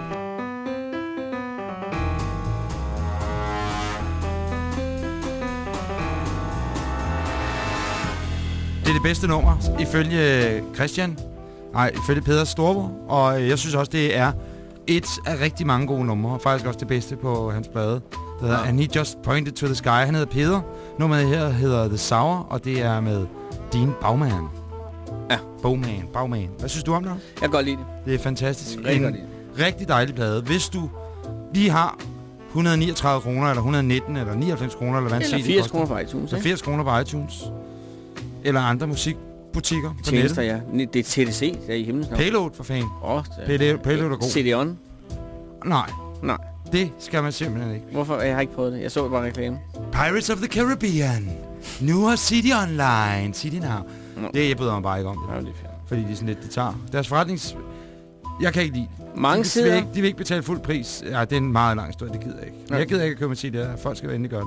Det er det bedste nummer, ifølge Christian. Nej, ifølge Peders storebror. Og jeg synes også, det er et af rigtig mange gode numre. Faktisk også det bedste på hans plade. Det hedder And He Just Pointed to the Sky. Han hedder Peder. Nummeret her hedder The Sour, og det er med Din Bagman. Ja. Bogman, Bagman. Hvad synes du om det? Jeg kan godt lide det. Det er fantastisk. Rigtig En rigtig dejlig plade. Hvis du lige har 139 kroner, eller 119, eller 99 kroner, eller hvad Eller CD 80 koster. kroner på iTunes, ikke? 80 kroner på iTunes. Eller andre musikbutikker på Tjenester, nettet. ja. Det er TDC, der er i himlens navn. Payload for fan. Åh, oh, Payload, er god. CD-on. Nej. Det skal man simpelthen ikke. Hvorfor? Jeg har ikke prøvet det. Jeg så bare reklame. Pirates of the Caribbean. Nu har City Online. City Now. Nå. Det jeg bryder mig bare ikke om. Ja, Det. det er. Fordi de er sådan lidt, de tager deres forretnings... Jeg kan ikke lide det. Mange de, vil ikke, de vil ikke betale fuld pris. Ja, det er en meget lang historie, det gider jeg ikke. Men jeg gider ikke at købe mig til det her. Folk skal endelig gøre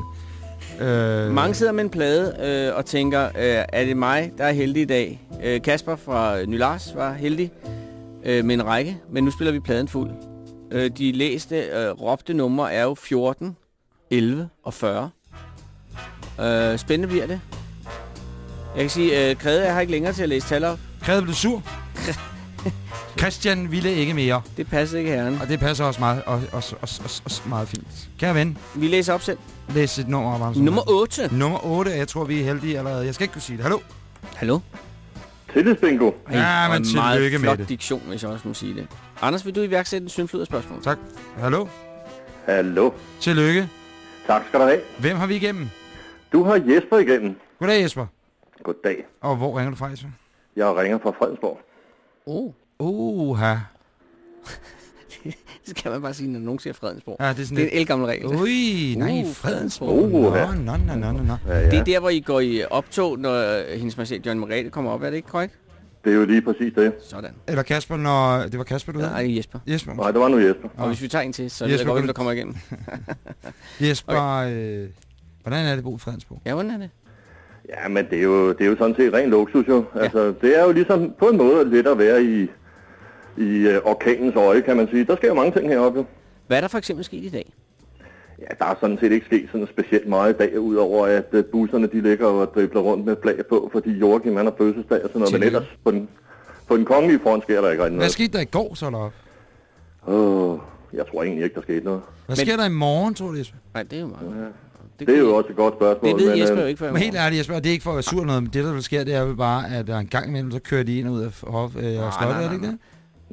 det. Øh, Mange sidder med en plade øh, og tænker, øh, er det mig, der er heldig i dag? Øh, Kasper fra Ny Lars var heldig øh, med en række, men nu spiller vi pladen fuld. Øh, de læste, øh, råbte numre er jo 14, 11 og 40. Øh, spændende bliver det. Jeg kan sige, øh, Krede jeg har ikke længere til at læse tal op. Kræde blev sur. Christian ville ikke mere. Det passer ikke herren. Og det passer også meget, og, og, og, og, og meget fint. Kære ven, Vi læser op selv. læs et nummer op. Nummer 8. Nummer 8, jeg tror, vi er heldige allerede. Jeg skal ikke kunne sige det. Hallo? Hallo? Tillidsbingo. Ja, men tillykke med flot det. diktion, hvis jeg også må sige det. Anders, vil du iværksætte en syndflod af spørgsmål? Tak. Hallo? Hallo. Tillykke. Tak skal du have. Hvem har vi igennem? Du har Jesper igennem. Goddag, Jesper. Goddag. Og hvor ringer du fra, Jesper? Jeg ringer fra Fredensborg. Oh. Uha. Det skal man bare sige, når nogen siger Fredensborg. Ja, det er sådan Det er en elgammel regel. Ui, nej, Uh, Fredensborg. Fredensborg. Nå, nå, nå, nå, nå. Ja, ja. Det er der, hvor I går i optog, når hendes majestæt John Margrethe kommer op. Er det ikke korrekt? Det er jo lige præcis det. Sådan. Eller Kasper, når... Det var Kasper, du hed? Nej, Jesper. Jesper. Nej, det var nu Jesper. Og hvis vi tager en til, så er Jesper, det godt, vil hvem der kommer igennem. Jesper, øh, Hvordan er det at bo i Fredensborg? Ja, hvordan er det? Ja, men det er jo, det er jo sådan set ren luksus jo. Altså, det er jo ligesom på en måde lidt at være i, i øh, orkanens øje, kan man sige. Der sker jo mange ting heroppe. Hvad er der for eksempel sket i dag? Ja, der er sådan set ikke sket sådan specielt meget i dag, udover at øh, busserne de ligger og dribler rundt med flag på, fordi Joachim han har fødselsdag og sådan noget. Men Tillykke. ellers på den, på den kongelige front sker der ikke rigtig Hvad noget. skete der i går så deroppe? Åh, jeg tror egentlig ikke, der skete noget. Hvad Men- sker der i morgen, tror du, Jesper? Nej, det er jo meget. Det er jo også et godt spørgsmål. Det ved men, Jesper øh, jo ikke før. Men helt ærligt, Jesper, det er ikke for at være sur noget, men det, der vil ske, det er jo bare, at der en gang imellem, så kører de ind og ud af hof, øh, og slottet, er det ikke det?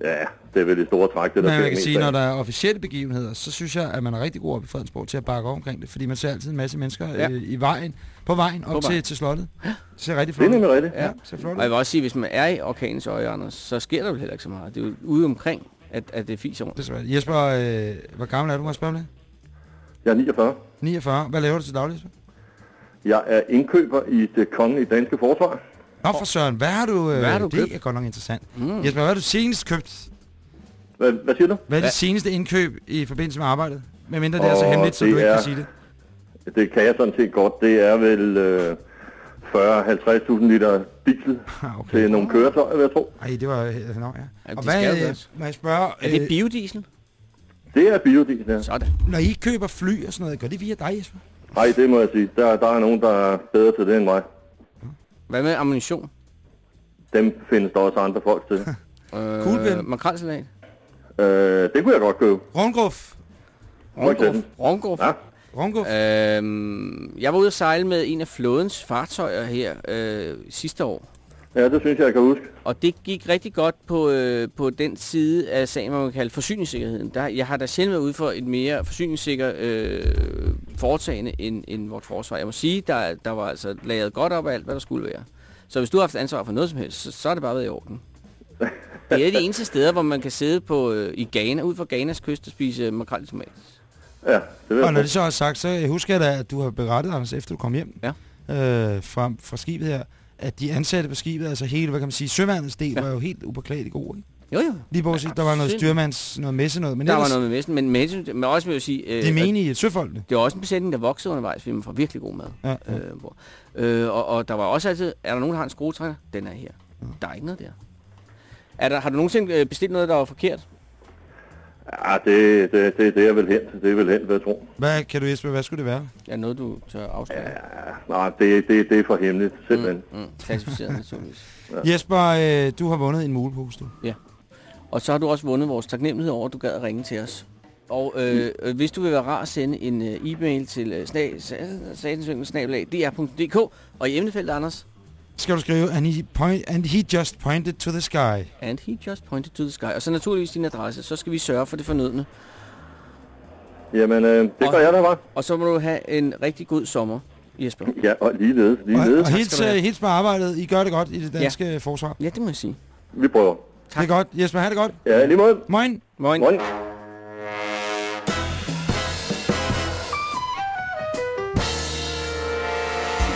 Ja, det er vel i store træk, det der Men man kan sige, når der er officielle begivenheder, så synes jeg, at man er rigtig god oppe i Fredensborg til at bakke op omkring det, fordi man ser altid en masse mennesker Ja. øh, i vejen, på vejen op På til, til slottet. Det ser rigtig Det flot er ud. nemlig rigtigt. Ja, ser flot Og jeg ud. vil også sige, hvis man er i orkanens øje, Anders, så sker der jo heller ikke så meget. Det er jo ude omkring, at, at det fiser rundt. Det er svært. Jesper, øh, hvor gammel er du, må jeg spørge om det? Jeg er 49. 49. Hvad laver du til daglig, Jesper? Jeg er indkøber i det kongelige danske forsvar. Nå for søren, hvad har du... Øh, Hvad har du det købt? er godt nok interessant. Mm. Jesper, hvad har du senest købt? Hvad, hvad siger du? Hvad er det seneste indkøb i forbindelse med arbejdet? Men mindre det er så hemmeligt, så du ikke er- kan sige det. Det kan jeg sådan set godt. Det er vel øh, 40-50.000 liter diesel Ah, okay. til nogle køretøjer, vil jeg tro. Ej, det var... øh, Nå, ja. Ja, Og hvad, øh, må jeg spørge, Er det øh, biodiesel? Det er biodiesel, ja. Sådan. når I køber fly og sådan noget, gør det via dig, Jesper? Nej, det må jeg sige. Der, der er nogen, der er bedre til det end mig. Hvad med ammunition? Dem findes der også andre folk til. Øh, Kuglepen. Makrelsalat? øh, det kunne jeg godt købe. Rundgruf. For eksempel. Rungrup? Ja. Rundgruf. Øhm, jeg var ude at sejle med en af flådens fartøjer her øh, sidste år. Ja, det synes jeg, jeg kan huske. Og det gik rigtig godt på, øh, på den side af sagen, man kan kalde forsyningssikkerheden. Der, jeg har da sjældent været ude for et mere forsyningssikker øh, foretagende end, end vort forsvar. Jeg må sige, der, der var altså lagret godt op af alt, hvad der skulle være. Så hvis du har haft ansvar for noget som helst, så, så er det bare været i orden. Det er de eneste steder, hvor man kan sidde på, øh, i Ghana, ud for Ghanas kyst og spise makrel i tomat. Ja, det vil Og når det så er sagt, så husker jeg da, at du har berettet, Anders, efter du kom hjem Ja. øh, fra, fra skibet her, at de ansatte på skibet, altså hele, hvad kan man sige, søværnets del, Ja. var jo helt upåklageligt god, ikke? Jo, jo. Lige bortset, der var noget styrmands, noget messe noget, men Der var ellers, noget med messen, men, men, men også vil jeg sige... Øh, det er menige søfolkene. Det var også en besætning, der voksede undervejs, fordi man får virkelig god mad. Ja, ja. Øh, hvor, øh, og, og der var også altid, er der nogen, der har en skruetrækker? Den er her. Der er ikke noget der. Er der, har du nogensinde øh, bestilt noget, der var forkert? Ja, det, det, det, det er vel hent. Det er vel hent, vil jeg tro. Hvad kan du, Jesper, hvad skulle det være? Er noget, du tør afsløre? Ja, nej, det, det, det er for hemmeligt, simpelthen. Mm, klassificeret naturligvis. Jesper, øh, du har vundet en mulepose, du. Og så har du også vundet vores taknemmelighed over, at du gad at ringe til os. Og øh, øh, hvis du vil være rar at sende en øh, e-mail til øh, satensvingelsnabelag.dr.dk og i emnefeltet, Anders, Skal du skrive, and he, point, and he just pointed to the sky. and he just pointed to the sky. Og så naturligvis din adresse, så skal vi sørge for det fornødne. Jamen, øh, det gør jeg da bare. Og så må du have en rigtig god sommer, Jesper. Ja, og ligeledes, Og, ligeledes. og hils, skal du have. øh, hils på arbejdet. I gør det godt i det danske ja. forsvar. Ja, det må jeg sige. Vi prøver. Det er godt. Jesper, ha' det godt. Ja, lige måde. Moin. Moin. Morgen.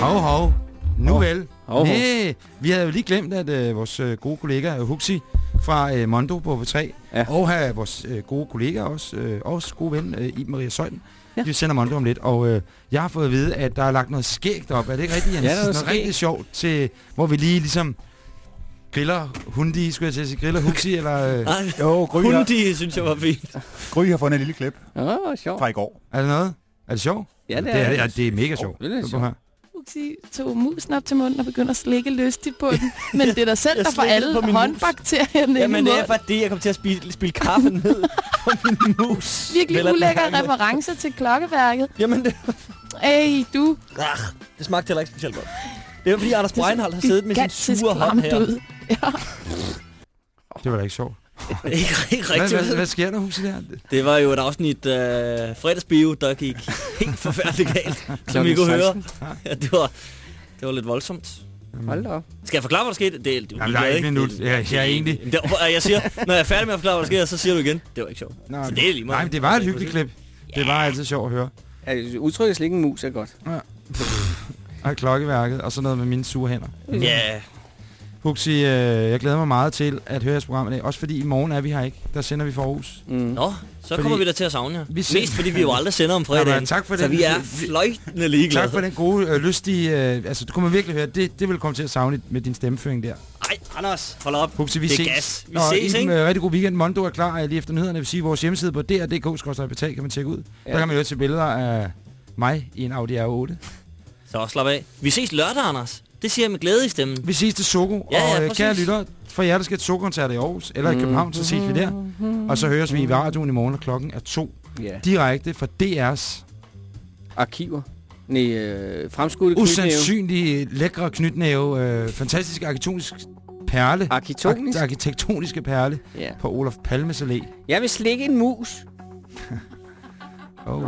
Hov, hov. Nu Hov. vel. Hov. Næh, vi havde jo lige glemt, at øh, vores øh, gode kollega øh, Huxi fra øh, Mondo på V3, Ja. og have vores øh, gode kollega også, øh, også gode ven, øh, Iben Maria Søjden, Ja. de sender Mondo om lidt, og øh, jeg har fået at vide, at der er lagt noget skægt op. Er det ikke rigtigt, Jens? Ja, er noget noget rigtig sjovt, til, hvor vi lige ligesom griller hundi, skulle jeg til at sige, griller Huxi, eller... Øh, Nej, Jo, Gry har, Hundi synes jeg var fint. Gry har fundet en lille klip Åh, oh, sjovt. fra i går. er det noget? Er det sjovt? Ja, det det er er, det. ja, det er mega sjovt. det er sjovt. Uxi tog musen op til munden og begyndte at slikke lystigt på den. Men det er der selv, der får alle håndbakterierne Jamen, det er fordi, jeg kom til at spille, spille kaffe ned på min mus. Virkelig Vel ulækker reference til klokkeværket. Jamen, det, Ej, du. ah, det smagte heller ikke specielt godt. Det er fordi, Anders Breinholt har siddet med sin sure hånd her. ud. Ja. Det var da ikke sjovt. ikke, ikke Hvad, rigtigt. hvad, hvad sker der, Huxi, der? Det var jo et afsnit af uh, fredagsbio, der gik helt forfærdeligt galt, som vi kunne høre. Ja, det var, det var lidt voldsomt. Hold da op. Skal jeg forklare, hvad der skete? Det, er- det, jo Jamen, der er et ikke? minut. Det- Ja, jeg er egentlig- Det, jeg siger, når jeg er færdig med at forklare, hvad der sker, så siger du igen, det var ikke sjovt. Nej, Så det er lige meget. Nej, men det var et hyggeligt klip. Det var altid sjovt at høre. Ja, udtrykket slikke en mus er godt. Og klokkeværket, og så noget med mine sure hænder. Ja, Huxi, øh, jeg glæder mig meget til at høre jeres program i dag. Også fordi i morgen er vi her ikke. Der sender vi for Aarhus. Mm. Nå, så Fordi- kommer vi da til at savne jer. Vi Mest fordi vi jo aldrig sender om fredagen. Jamen, tak for så den- vi er vi- fløjtende ligeglade. Tak for den gode, øh, lystige... Øh, altså, du kommer virkelig høre, det, det vil komme til at savne med din stemmeføring der. Ej, Anders, hold op. Huxi, vi det er ses. gas. Vi Nå, ses, en, ikke? øh, rigtig god weekend. Mondo er klar øh, lige efter nyhederne. Vil sige, vores hjemmeside på dr.dk-betal kan man tjekke ud. Ja. Der kan man jo se billeder af mig i en Audi R8. Så slap af. Vi ses lørdag, Anders. Det siger jeg med glæde i stemmen. Vi ses til Soko, Ja, ja, og øh, kære præcis. lytter, for jer, der skal til Soko-koncerter i Aarhus eller i København, så ses vi der. Og så høres vi i radioen i morgen, og klokken er to. Ja. Direkte fra DR's Arkiver. Nej, øh, fremskudte usandsynlige lækre knytnæve, øh, fantastisk arkitektonisk perle. Arkitektonisk? Ar- arkitektoniske perle Ja. på Olof Palmes Allé. Jeg vil slikke en mus. Oh,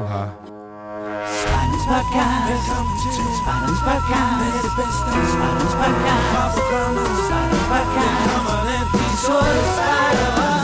Spinel's Podcast. Welcome to Spinel's Podcast. Med det bedste. Spinel's Podcast. Fra programmet. Spinel's Podcast. and kommer den, vi sorte spejler.